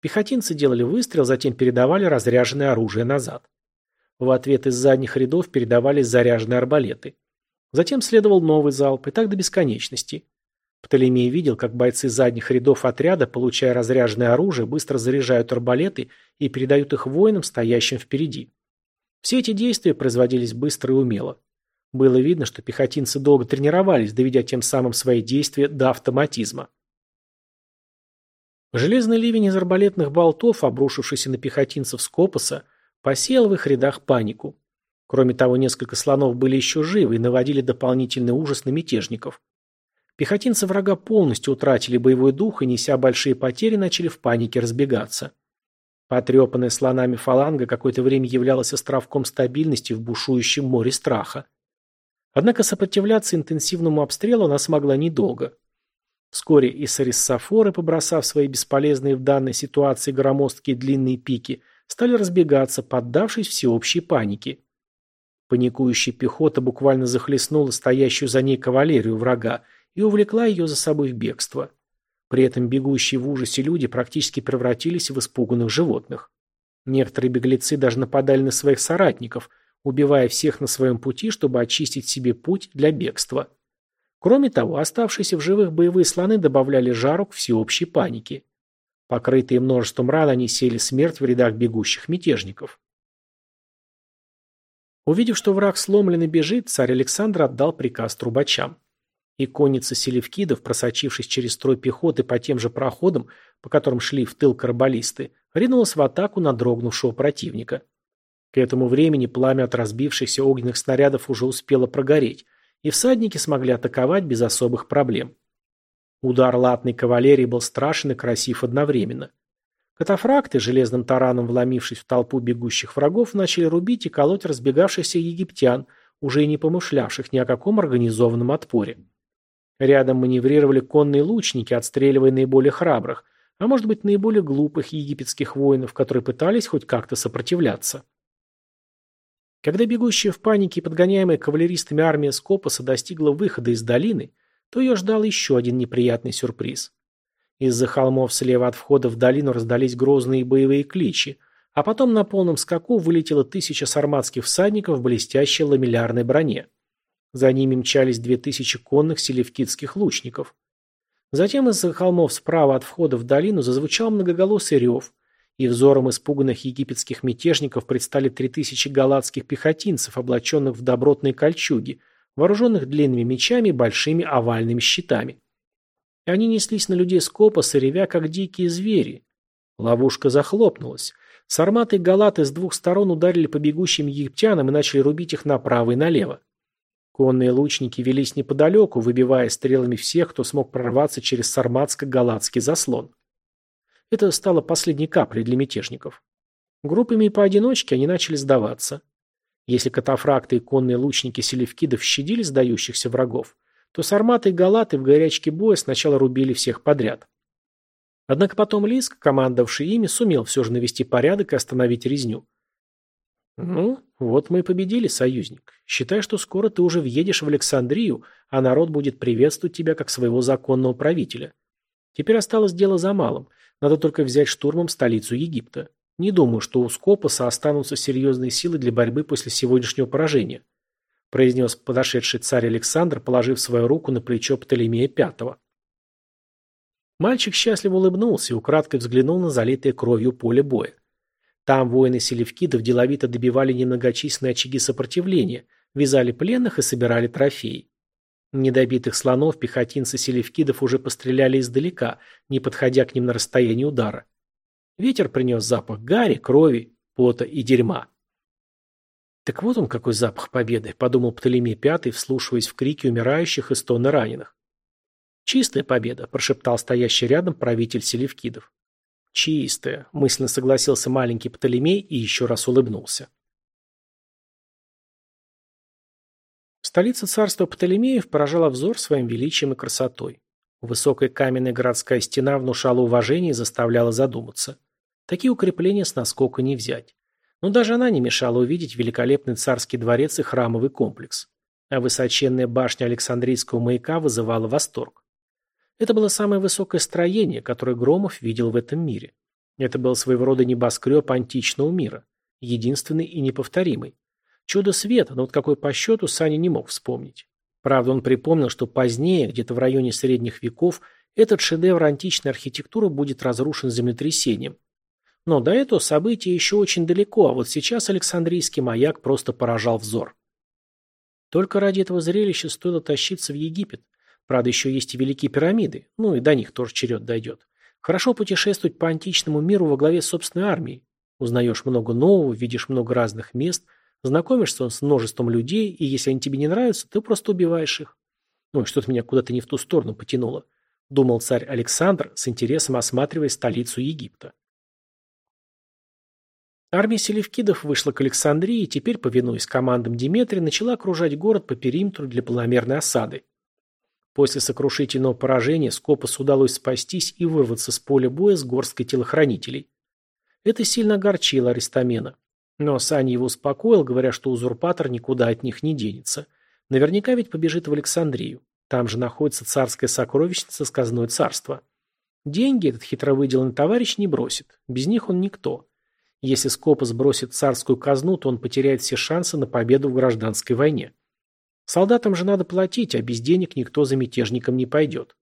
Пехотинцы делали выстрел, затем передавали разряженное оружие назад. В ответ из задних рядов передавались заряженные арбалеты. Затем следовал новый залп, и так до бесконечности. Птолемей видел, как бойцы задних рядов отряда, получая разряженное оружие, быстро заряжают арбалеты и передают их воинам, стоящим впереди. Все эти действия производились быстро и умело. Было видно, что пехотинцы долго тренировались, доведя тем самым свои действия до автоматизма. Железный ливень из арбалетных болтов, обрушившийся на пехотинцев с Копоса, посеял в их рядах панику. Кроме того, несколько слонов были еще живы и наводили дополнительный ужас на мятежников. Пехотинцы врага полностью утратили боевой дух и, неся большие потери, начали в панике разбегаться. Потрепанная слонами фаланга какое-то время являлась островком стабильности в бушующем море страха. Однако сопротивляться интенсивному обстрелу она смогла недолго. Вскоре и сариссофоры, побросав свои бесполезные в данной ситуации громоздкие длинные пики, стали разбегаться, поддавшись всеобщей панике. Паникующая пехота буквально захлестнула стоящую за ней кавалерию врага и увлекла ее за собой в бегство. При этом бегущие в ужасе люди практически превратились в испуганных животных. Некоторые беглецы даже нападали на своих соратников, убивая всех на своем пути, чтобы очистить себе путь для бегства. Кроме того, оставшиеся в живых боевые слоны добавляли жару к всеобщей панике. Покрытые множеством ран, они сели смерть в рядах бегущих мятежников. Увидев, что враг сломлен и бежит, царь Александр отдал приказ трубачам. И конница селевкидов, просочившись через строй пехоты по тем же проходам, по которым шли в тыл карабалисты, ринулась в атаку на дрогнувшего противника. К этому времени пламя от разбившихся огненных снарядов уже успело прогореть, и всадники смогли атаковать без особых проблем. Удар латной кавалерии был страшен и красив одновременно. Катафракты, железным тараном вломившись в толпу бегущих врагов, начали рубить и колоть разбегавшихся египтян, уже и не помышлявших ни о каком организованном отпоре. Рядом маневрировали конные лучники, отстреливая наиболее храбрых, а может быть наиболее глупых египетских воинов, которые пытались хоть как-то сопротивляться. Когда бегущая в панике и подгоняемая кавалеристами армия Скопоса достигла выхода из долины, то ее ждал еще один неприятный сюрприз. Из-за холмов слева от входа в долину раздались грозные боевые кличи, а потом на полном скаку вылетело тысяча сарматских всадников в блестящей ламеллярной броне. За ними мчались две тысячи конных селевкидских лучников. Затем из-за холмов справа от входа в долину зазвучал многоголосый рев, и взором испуганных египетских мятежников предстали три тысячи галатских пехотинцев, облаченных в добротные кольчуги, вооруженных длинными мечами и большими овальными щитами. И они неслись на людей с копоса, ревя, как дикие звери. Ловушка захлопнулась. Сарматы и галаты с двух сторон ударили по бегущим египтянам и начали рубить их направо и налево. Конные лучники велись неподалеку, выбивая стрелами всех, кто смог прорваться через сарматско-галатский заслон. Это стало последней каплей для мятежников. Группами и поодиночке они начали сдаваться. Если катафракты и конные лучники селевкидов щадили сдающихся врагов, то сарматы и галаты в горячке боя сначала рубили всех подряд. Однако потом Лиск, командовавший ими, сумел все же навести порядок и остановить резню. «Ну, вот мы и победили, союзник. Считай, что скоро ты уже въедешь в Александрию, а народ будет приветствовать тебя как своего законного правителя. Теперь осталось дело за малым – надо только взять штурмом столицу Египта. Не думаю, что у Скопоса останутся серьезные силы для борьбы после сегодняшнего поражения», произнес подошедший царь Александр, положив свою руку на плечо Птолемея V. Мальчик счастливо улыбнулся и украдкой взглянул на залитое кровью поле боя. Там воины селевкидов деловито добивали немногочисленные очаги сопротивления, вязали пленных и собирали трофеи. Недобитых слонов пехотинцы селевкидов уже постреляли издалека, не подходя к ним на расстояние удара. Ветер принес запах гари, крови, пота и дерьма. «Так вот он какой запах победы», — подумал Птолемей Пятый, вслушиваясь в крики умирающих и стоны раненых. «Чистая победа», — прошептал стоящий рядом правитель Селевкидов. «Чистая», — мысленно согласился маленький Птолемей и еще раз улыбнулся. Столица царства Птолемеев поражала взор своим величием и красотой. Высокая каменная городская стена внушала уважение и заставляла задуматься. Такие укрепления с наскока не взять. Но даже она не мешала увидеть великолепный царский дворец и храмовый комплекс. А высоченная башня Александрийского маяка вызывала восторг. Это было самое высокое строение, которое Громов видел в этом мире. Это был своего рода небоскреб античного мира, единственный и неповторимый. Чудо света, но вот какой по счету Саня не мог вспомнить. Правда, он припомнил, что позднее, где-то в районе средних веков, этот шедевр античной архитектуры будет разрушен землетрясением. Но до этого события еще очень далеко, а вот сейчас Александрийский маяк просто поражал взор. Только ради этого зрелища стоило тащиться в Египет. Правда, еще есть и Великие пирамиды, ну и до них тоже черед дойдет. Хорошо путешествовать по античному миру во главе собственной армии. Узнаешь много нового, видишь много разных мест, знакомишься с множеством людей, и если они тебе не нравятся, ты просто убиваешь их. Ну, что-то меня куда-то не в ту сторону потянуло, думал царь Александр, с интересом осматривая столицу Египта. Армия селевкидов вышла к Александрии и теперь, повинуясь командам Диметрия, начала окружать город по периметру для планомерной осады. После сокрушительного поражения Скопосу удалось спастись и вырваться с поля боя с горсткой телохранителей. Это сильно огорчило Аристомена. Но Сани его успокоил, говоря, что узурпатор никуда от них не денется. Наверняка ведь побежит в Александрию. Там же находится царская сокровищница сказное царство. Деньги этот хитровыделанный товарищ не бросит. Без них он никто. Если Скопос бросит царскую казну, то он потеряет все шансы на победу в гражданской войне. Солдатам же надо платить, а без денег никто за мятежником не пойдет.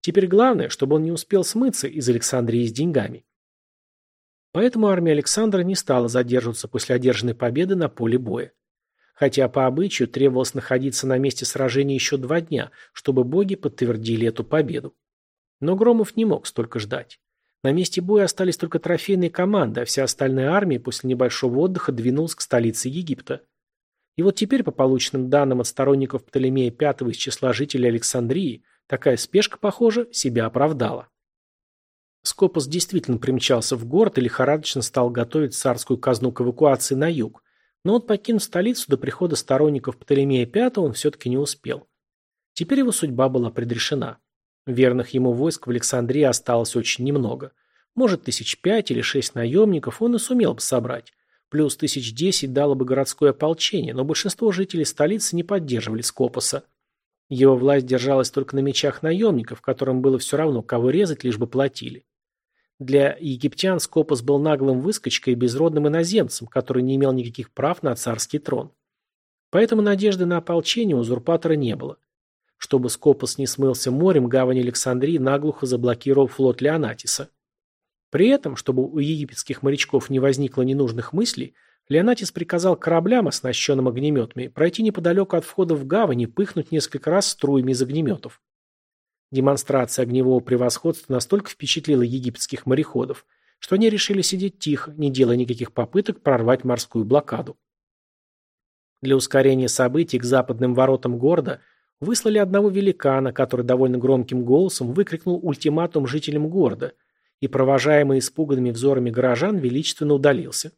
Теперь главное, чтобы он не успел смыться из Александрии с деньгами. Поэтому армия Александра не стала задерживаться после одержанной победы на поле боя. Хотя по обычаю требовалось находиться на месте сражения еще два дня, чтобы боги подтвердили эту победу. Но Громов не мог столько ждать. На месте боя остались только трофейные команды, а вся остальная армия после небольшого отдыха двинулась к столице Египта. И вот теперь, по полученным данным от сторонников Птолемея V из числа жителей Александрии, такая спешка, похоже, себя оправдала. Скопос действительно примчался в город и лихорадочно стал готовить царскую казну к эвакуации на юг, но он покинул столицу до прихода сторонников Птолемея V он все-таки не успел. Теперь его судьба была предрешена. Верных ему войск в Александрии осталось очень немного. Может, тысяч пять или шесть наемников он и сумел бы собрать. Плюс тысяч десять дало бы городское ополчение, но большинство жителей столицы не поддерживали Скопоса. Его власть держалась только на мечах наемников, которым было все равно, кого резать, лишь бы платили. Для египтян Скопос был наглым выскочкой и безродным иноземцем, который не имел никаких прав на царский трон. Поэтому надежды на ополчение узурпатора не было. Чтобы Скопос не смылся морем, гавань Александрии наглухо заблокировал флот Леонатиса. При этом, чтобы у египетских морячков не возникло ненужных мыслей, Леонатис приказал кораблям, оснащенным огнеметами, пройти неподалеку от входа в гавань и пыхнуть несколько раз струями из огнеметов. Демонстрация огневого превосходства настолько впечатлила египетских мореходов, что они решили сидеть тихо, не делая никаких попыток прорвать морскую блокаду. Для ускорения событий к западным воротам города выслали одного великана, который довольно громким голосом выкрикнул ультиматум жителям города и, провожаемый испуганными взорами горожан, величественно удалился.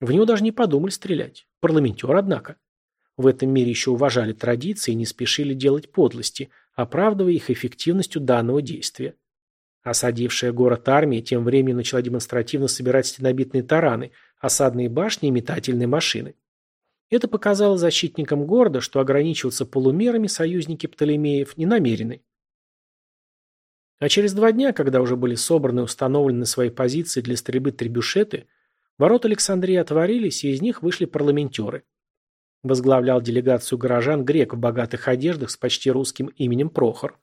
В него даже не подумали стрелять. Парламентер, однако. В этом мире еще уважали традиции и не спешили делать подлости, оправдывая их эффективностью данного действия. Осадившая город армия тем временем начала демонстративно собирать стенобитные тараны, осадные башни и метательные машины. Это показало защитникам города, что ограничиваться полумерами союзники Птолемеев не намерены. А через два дня, когда уже были собраны и установлены свои позиции для стрельбы требюшеты, ворота Александрии отворились, и из них вышли парламентеры. Возглавлял делегацию горожан грек в богатых одеждах с почти русским именем Прохор.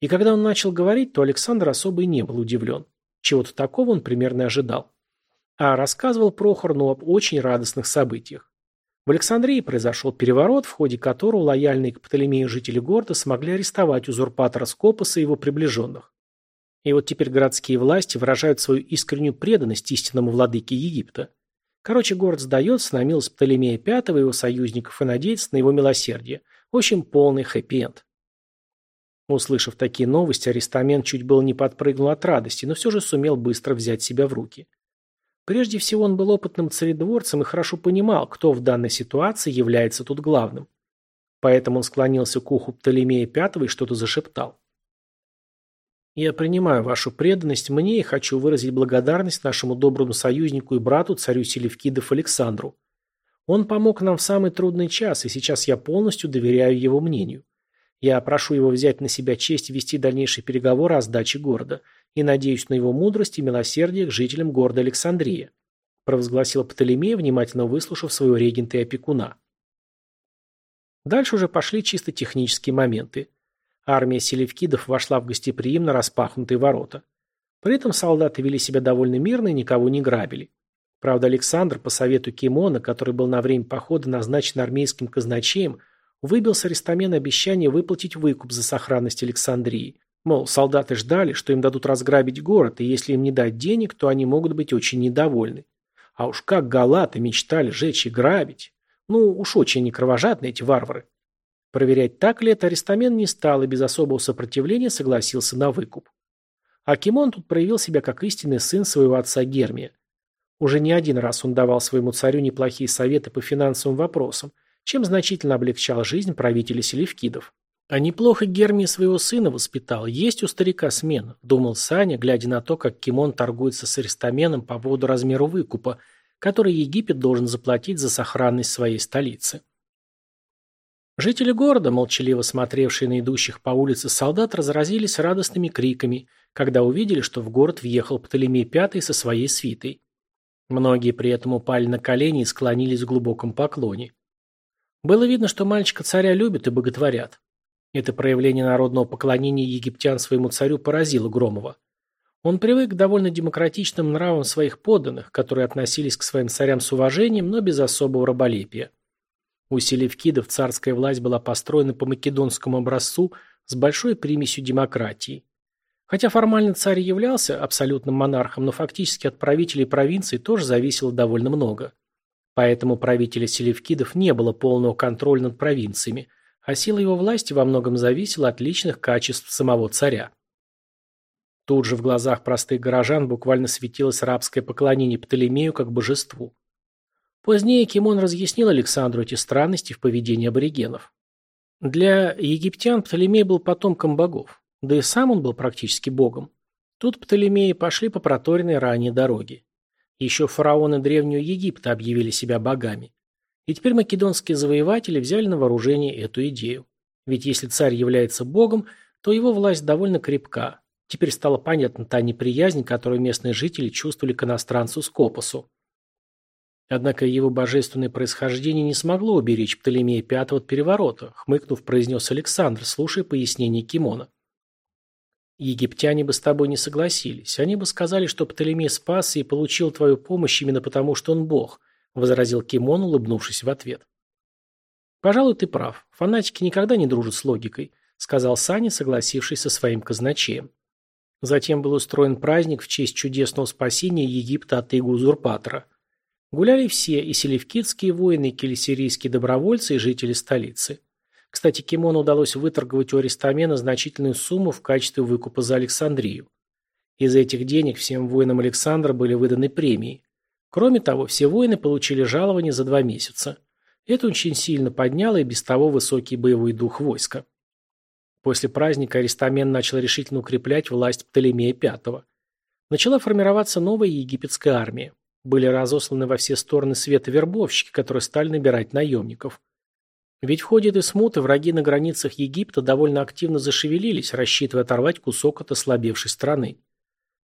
И когда он начал говорить, то Александр особо и не был удивлен. Чего-то такого он примерно ожидал. А рассказывал Прохор, ну, об очень радостных событиях. В Александрии произошел переворот, в ходе которого лояльные к Птолемею жители города смогли арестовать узурпатора Скопоса и его приближенных. И вот теперь городские власти выражают свою искреннюю преданность истинному владыке Египта. Короче, город сдается на милость Птолемея V и его союзников и надеется на его милосердие. В общем, полный хэппи-энд. Услышав такие новости, Аристамен чуть было не подпрыгнул от радости, но все же сумел быстро взять себя в руки. Прежде всего, он был опытным царедворцем и хорошо понимал, кто в данной ситуации является тут главным. Поэтому он склонился к уху Птолемея V и что-то зашептал. «Я принимаю вашу преданность мне и хочу выразить благодарность нашему доброму союзнику и брату, царю Селевкидов Александру. Он помог нам в самый трудный час, и сейчас я полностью доверяю его мнению. Я прошу его взять на себя честь вести дальнейшие переговоры о сдаче города и надеюсь на его мудрость и милосердие к жителям города Александрия», провозгласил Птолемей, внимательно выслушав своего регента и опекуна. Дальше уже пошли чисто технические моменты. Армия селевкидов вошла в гостеприимно распахнутые ворота. При этом солдаты вели себя довольно мирно и никого не грабили. Правда, Александр, по совету Кимона, который был на время похода назначен армейским казначеем, выбил с Аристомена обещание выплатить выкуп за сохранность Александрии. Мол, солдаты ждали, что им дадут разграбить город, и если им не дать денег, то они могут быть очень недовольны. А уж как галаты мечтали жечь и грабить. Ну, уж очень не кровожадные эти варвары. Проверять, так ли это, Аристамен не стал и без особого сопротивления согласился на выкуп. Акимон тут проявил себя как истинный сын своего отца Гермия. Уже не один раз он давал своему царю неплохие советы по финансовым вопросам, чем значительно облегчал жизнь правителя селевкидов. А неплохо Гермий своего сына воспитал, есть у старика смена, думал Саня, глядя на то, как Кимон торгуется с Аристаменом по поводу размера выкупа, который Египет должен заплатить за сохранность своей столицы. Жители города, молчаливо смотревшие на идущих по улице солдат, разразились радостными криками, когда увидели, что в город въехал Птолемей V со своей свитой. Многие при этом упали на колени и склонились в глубоком поклоне. Было видно, что мальчика царя любят и боготворят. Это проявление народного поклонения египтян своему царю поразило Громова. Он привык к довольно демократичным нравам своих подданных, которые относились к своим царям с уважением, но без особого раболепия. У селевкидов царская власть была построена по македонскому образцу с большой примесью демократии. Хотя формально царь являлся абсолютным монархом, но фактически от правителей провинций тоже зависело довольно много. Поэтому правителя селевкидов не было полного контроля над провинциями, а сила его власти во многом зависела от личных качеств самого царя. Тут же в глазах простых горожан буквально светилось рабское поклонение Птолемею как божеству. Позднее Кимон разъяснил Александру эти странности в поведении аборигенов. Для египтян Птолемей был потомком богов, да и сам он был практически богом. Тут Птолемеи пошли по проторенной ранее дороге. Еще фараоны Древнего Египта объявили себя богами. И теперь македонские завоеватели взяли на вооружение эту идею. Ведь если царь является богом, то его власть довольно крепка. Теперь стало понятна та неприязнь, которую местные жители чувствовали к иностранцу Скопосу. Однако его божественное происхождение не смогло уберечь Птолемея V от переворота, хмыкнув, произнес Александр, слушая пояснение Кимона. Египтяне бы с тобой не согласились. Они бы сказали, что Птолемей спасся и получил твою помощь именно потому, что он бог, возразил Кимон, улыбнувшись в ответ. Пожалуй, ты прав. Фанатики никогда не дружат с логикой, сказал Саня, согласившись со своим казначеем. Затем был устроен праздник в честь чудесного спасения Египта от иго-узурпатора. Гуляли все, и селевкидские воины, и келесирийские добровольцы, и жители столицы. Кстати, Кимону удалось выторговать у Аристомена значительную сумму в качестве выкупа за Александрию. Из этих денег всем воинам Александра были выданы премии. Кроме того, все воины получили жалование за два месяца. Это очень сильно подняло и без того высокий боевой дух войска. После праздника Аристамен начал решительно укреплять власть Птолемея V. Начала формироваться новая египетская армия. Были разосланы во все стороны света вербовщики, которые стали набирать наемников. Ведь в ходе этой смуты враги на границах Египта довольно активно зашевелились, рассчитывая оторвать кусок от ослабевшей страны.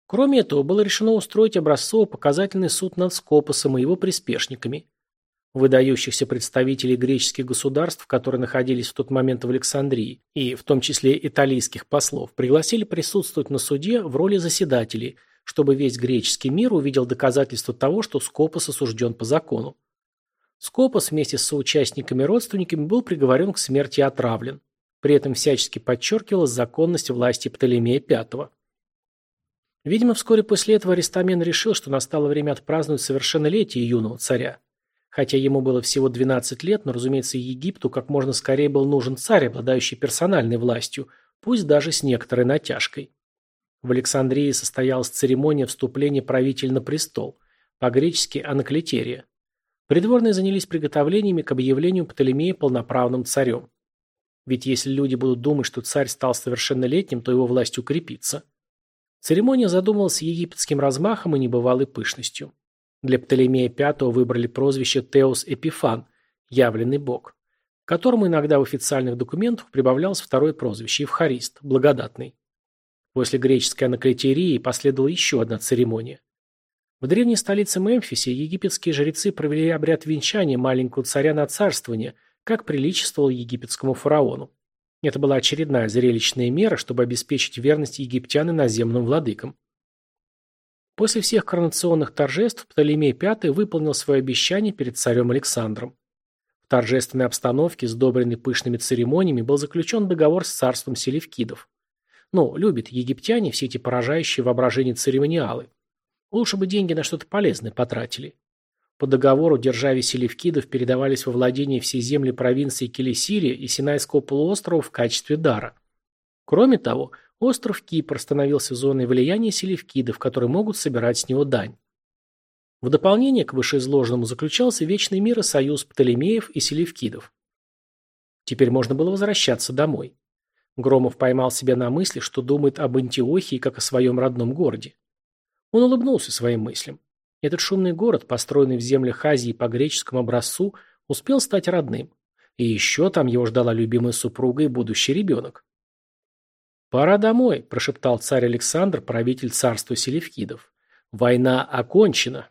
Кроме этого, было решено устроить образцово-показательный суд над Скопосом и его приспешниками. Выдающихся представителей греческих государств, которые находились в тот момент в Александрии, и в том числе италийских послов, пригласили присутствовать на суде в роли заседателей, чтобы весь греческий мир увидел доказательства того, что Скопос осужден по закону. Скопос вместе с соучастниками и родственниками был приговорен к смерти и отравлен. При этом всячески подчеркивалась законность власти Птолемея V. Видимо, вскоре после этого Аристамен решил, что настало время отпраздновать совершеннолетие юного царя. Хотя ему было всего 12 лет, но, разумеется, Египту как можно скорее был нужен царь, обладающий персональной властью, пусть даже с некоторой натяжкой. В Александрии состоялась церемония вступления правителя на престол, по-гречески «анаклитерия». Придворные занялись приготовлениями к объявлению Птолемея полноправным царем. Ведь если люди будут думать, что царь стал совершеннолетним, то его власть укрепится. Церемония задумалась египетским размахом и небывалой пышностью. Для Птолемея V выбрали прозвище Теос Эпифан – явленный бог, к которому иногда в официальных документах прибавлялось второе прозвище – Евхарист – благодатный. После греческой анаклетерии последовала еще одна церемония. В древней столице Мемфисе египетские жрецы провели обряд венчания маленького царя на царствование, как приличествовал египетскому фараону. Это была очередная зрелищная мера, чтобы обеспечить верность египтян и наземным владыкам. После всех коронационных торжеств Птолемей V выполнил свое обещание перед царем Александром. В торжественной обстановке, сдобренной пышными церемониями, был заключен договор с царством селевкидов. Ну, любят египтяне все эти поражающие воображение церемониалы. Лучше бы деньги на что-то полезное потратили. По договору державе селевкидов передавались во владение все земли провинции Келесирия и Синайского полуострова в качестве дара. Кроме того, остров Кипр становился зоной влияния селевкидов, которые могут собирать с него дань. В дополнение к вышеизложенному заключался Вечный мир и союз Птолемеев и Селевкидов. Теперь можно было возвращаться домой. Громов поймал себя на мысли, что думает об Антиохии, как о своем родном городе. Он улыбнулся своим мыслям. Этот шумный город, построенный в землях Азии по греческому образцу, успел стать родным. И еще там его ждала любимая супруга и будущий ребенок. «Пора домой», – прошептал царь Александр, правитель царства Селевкидов. «Война окончена».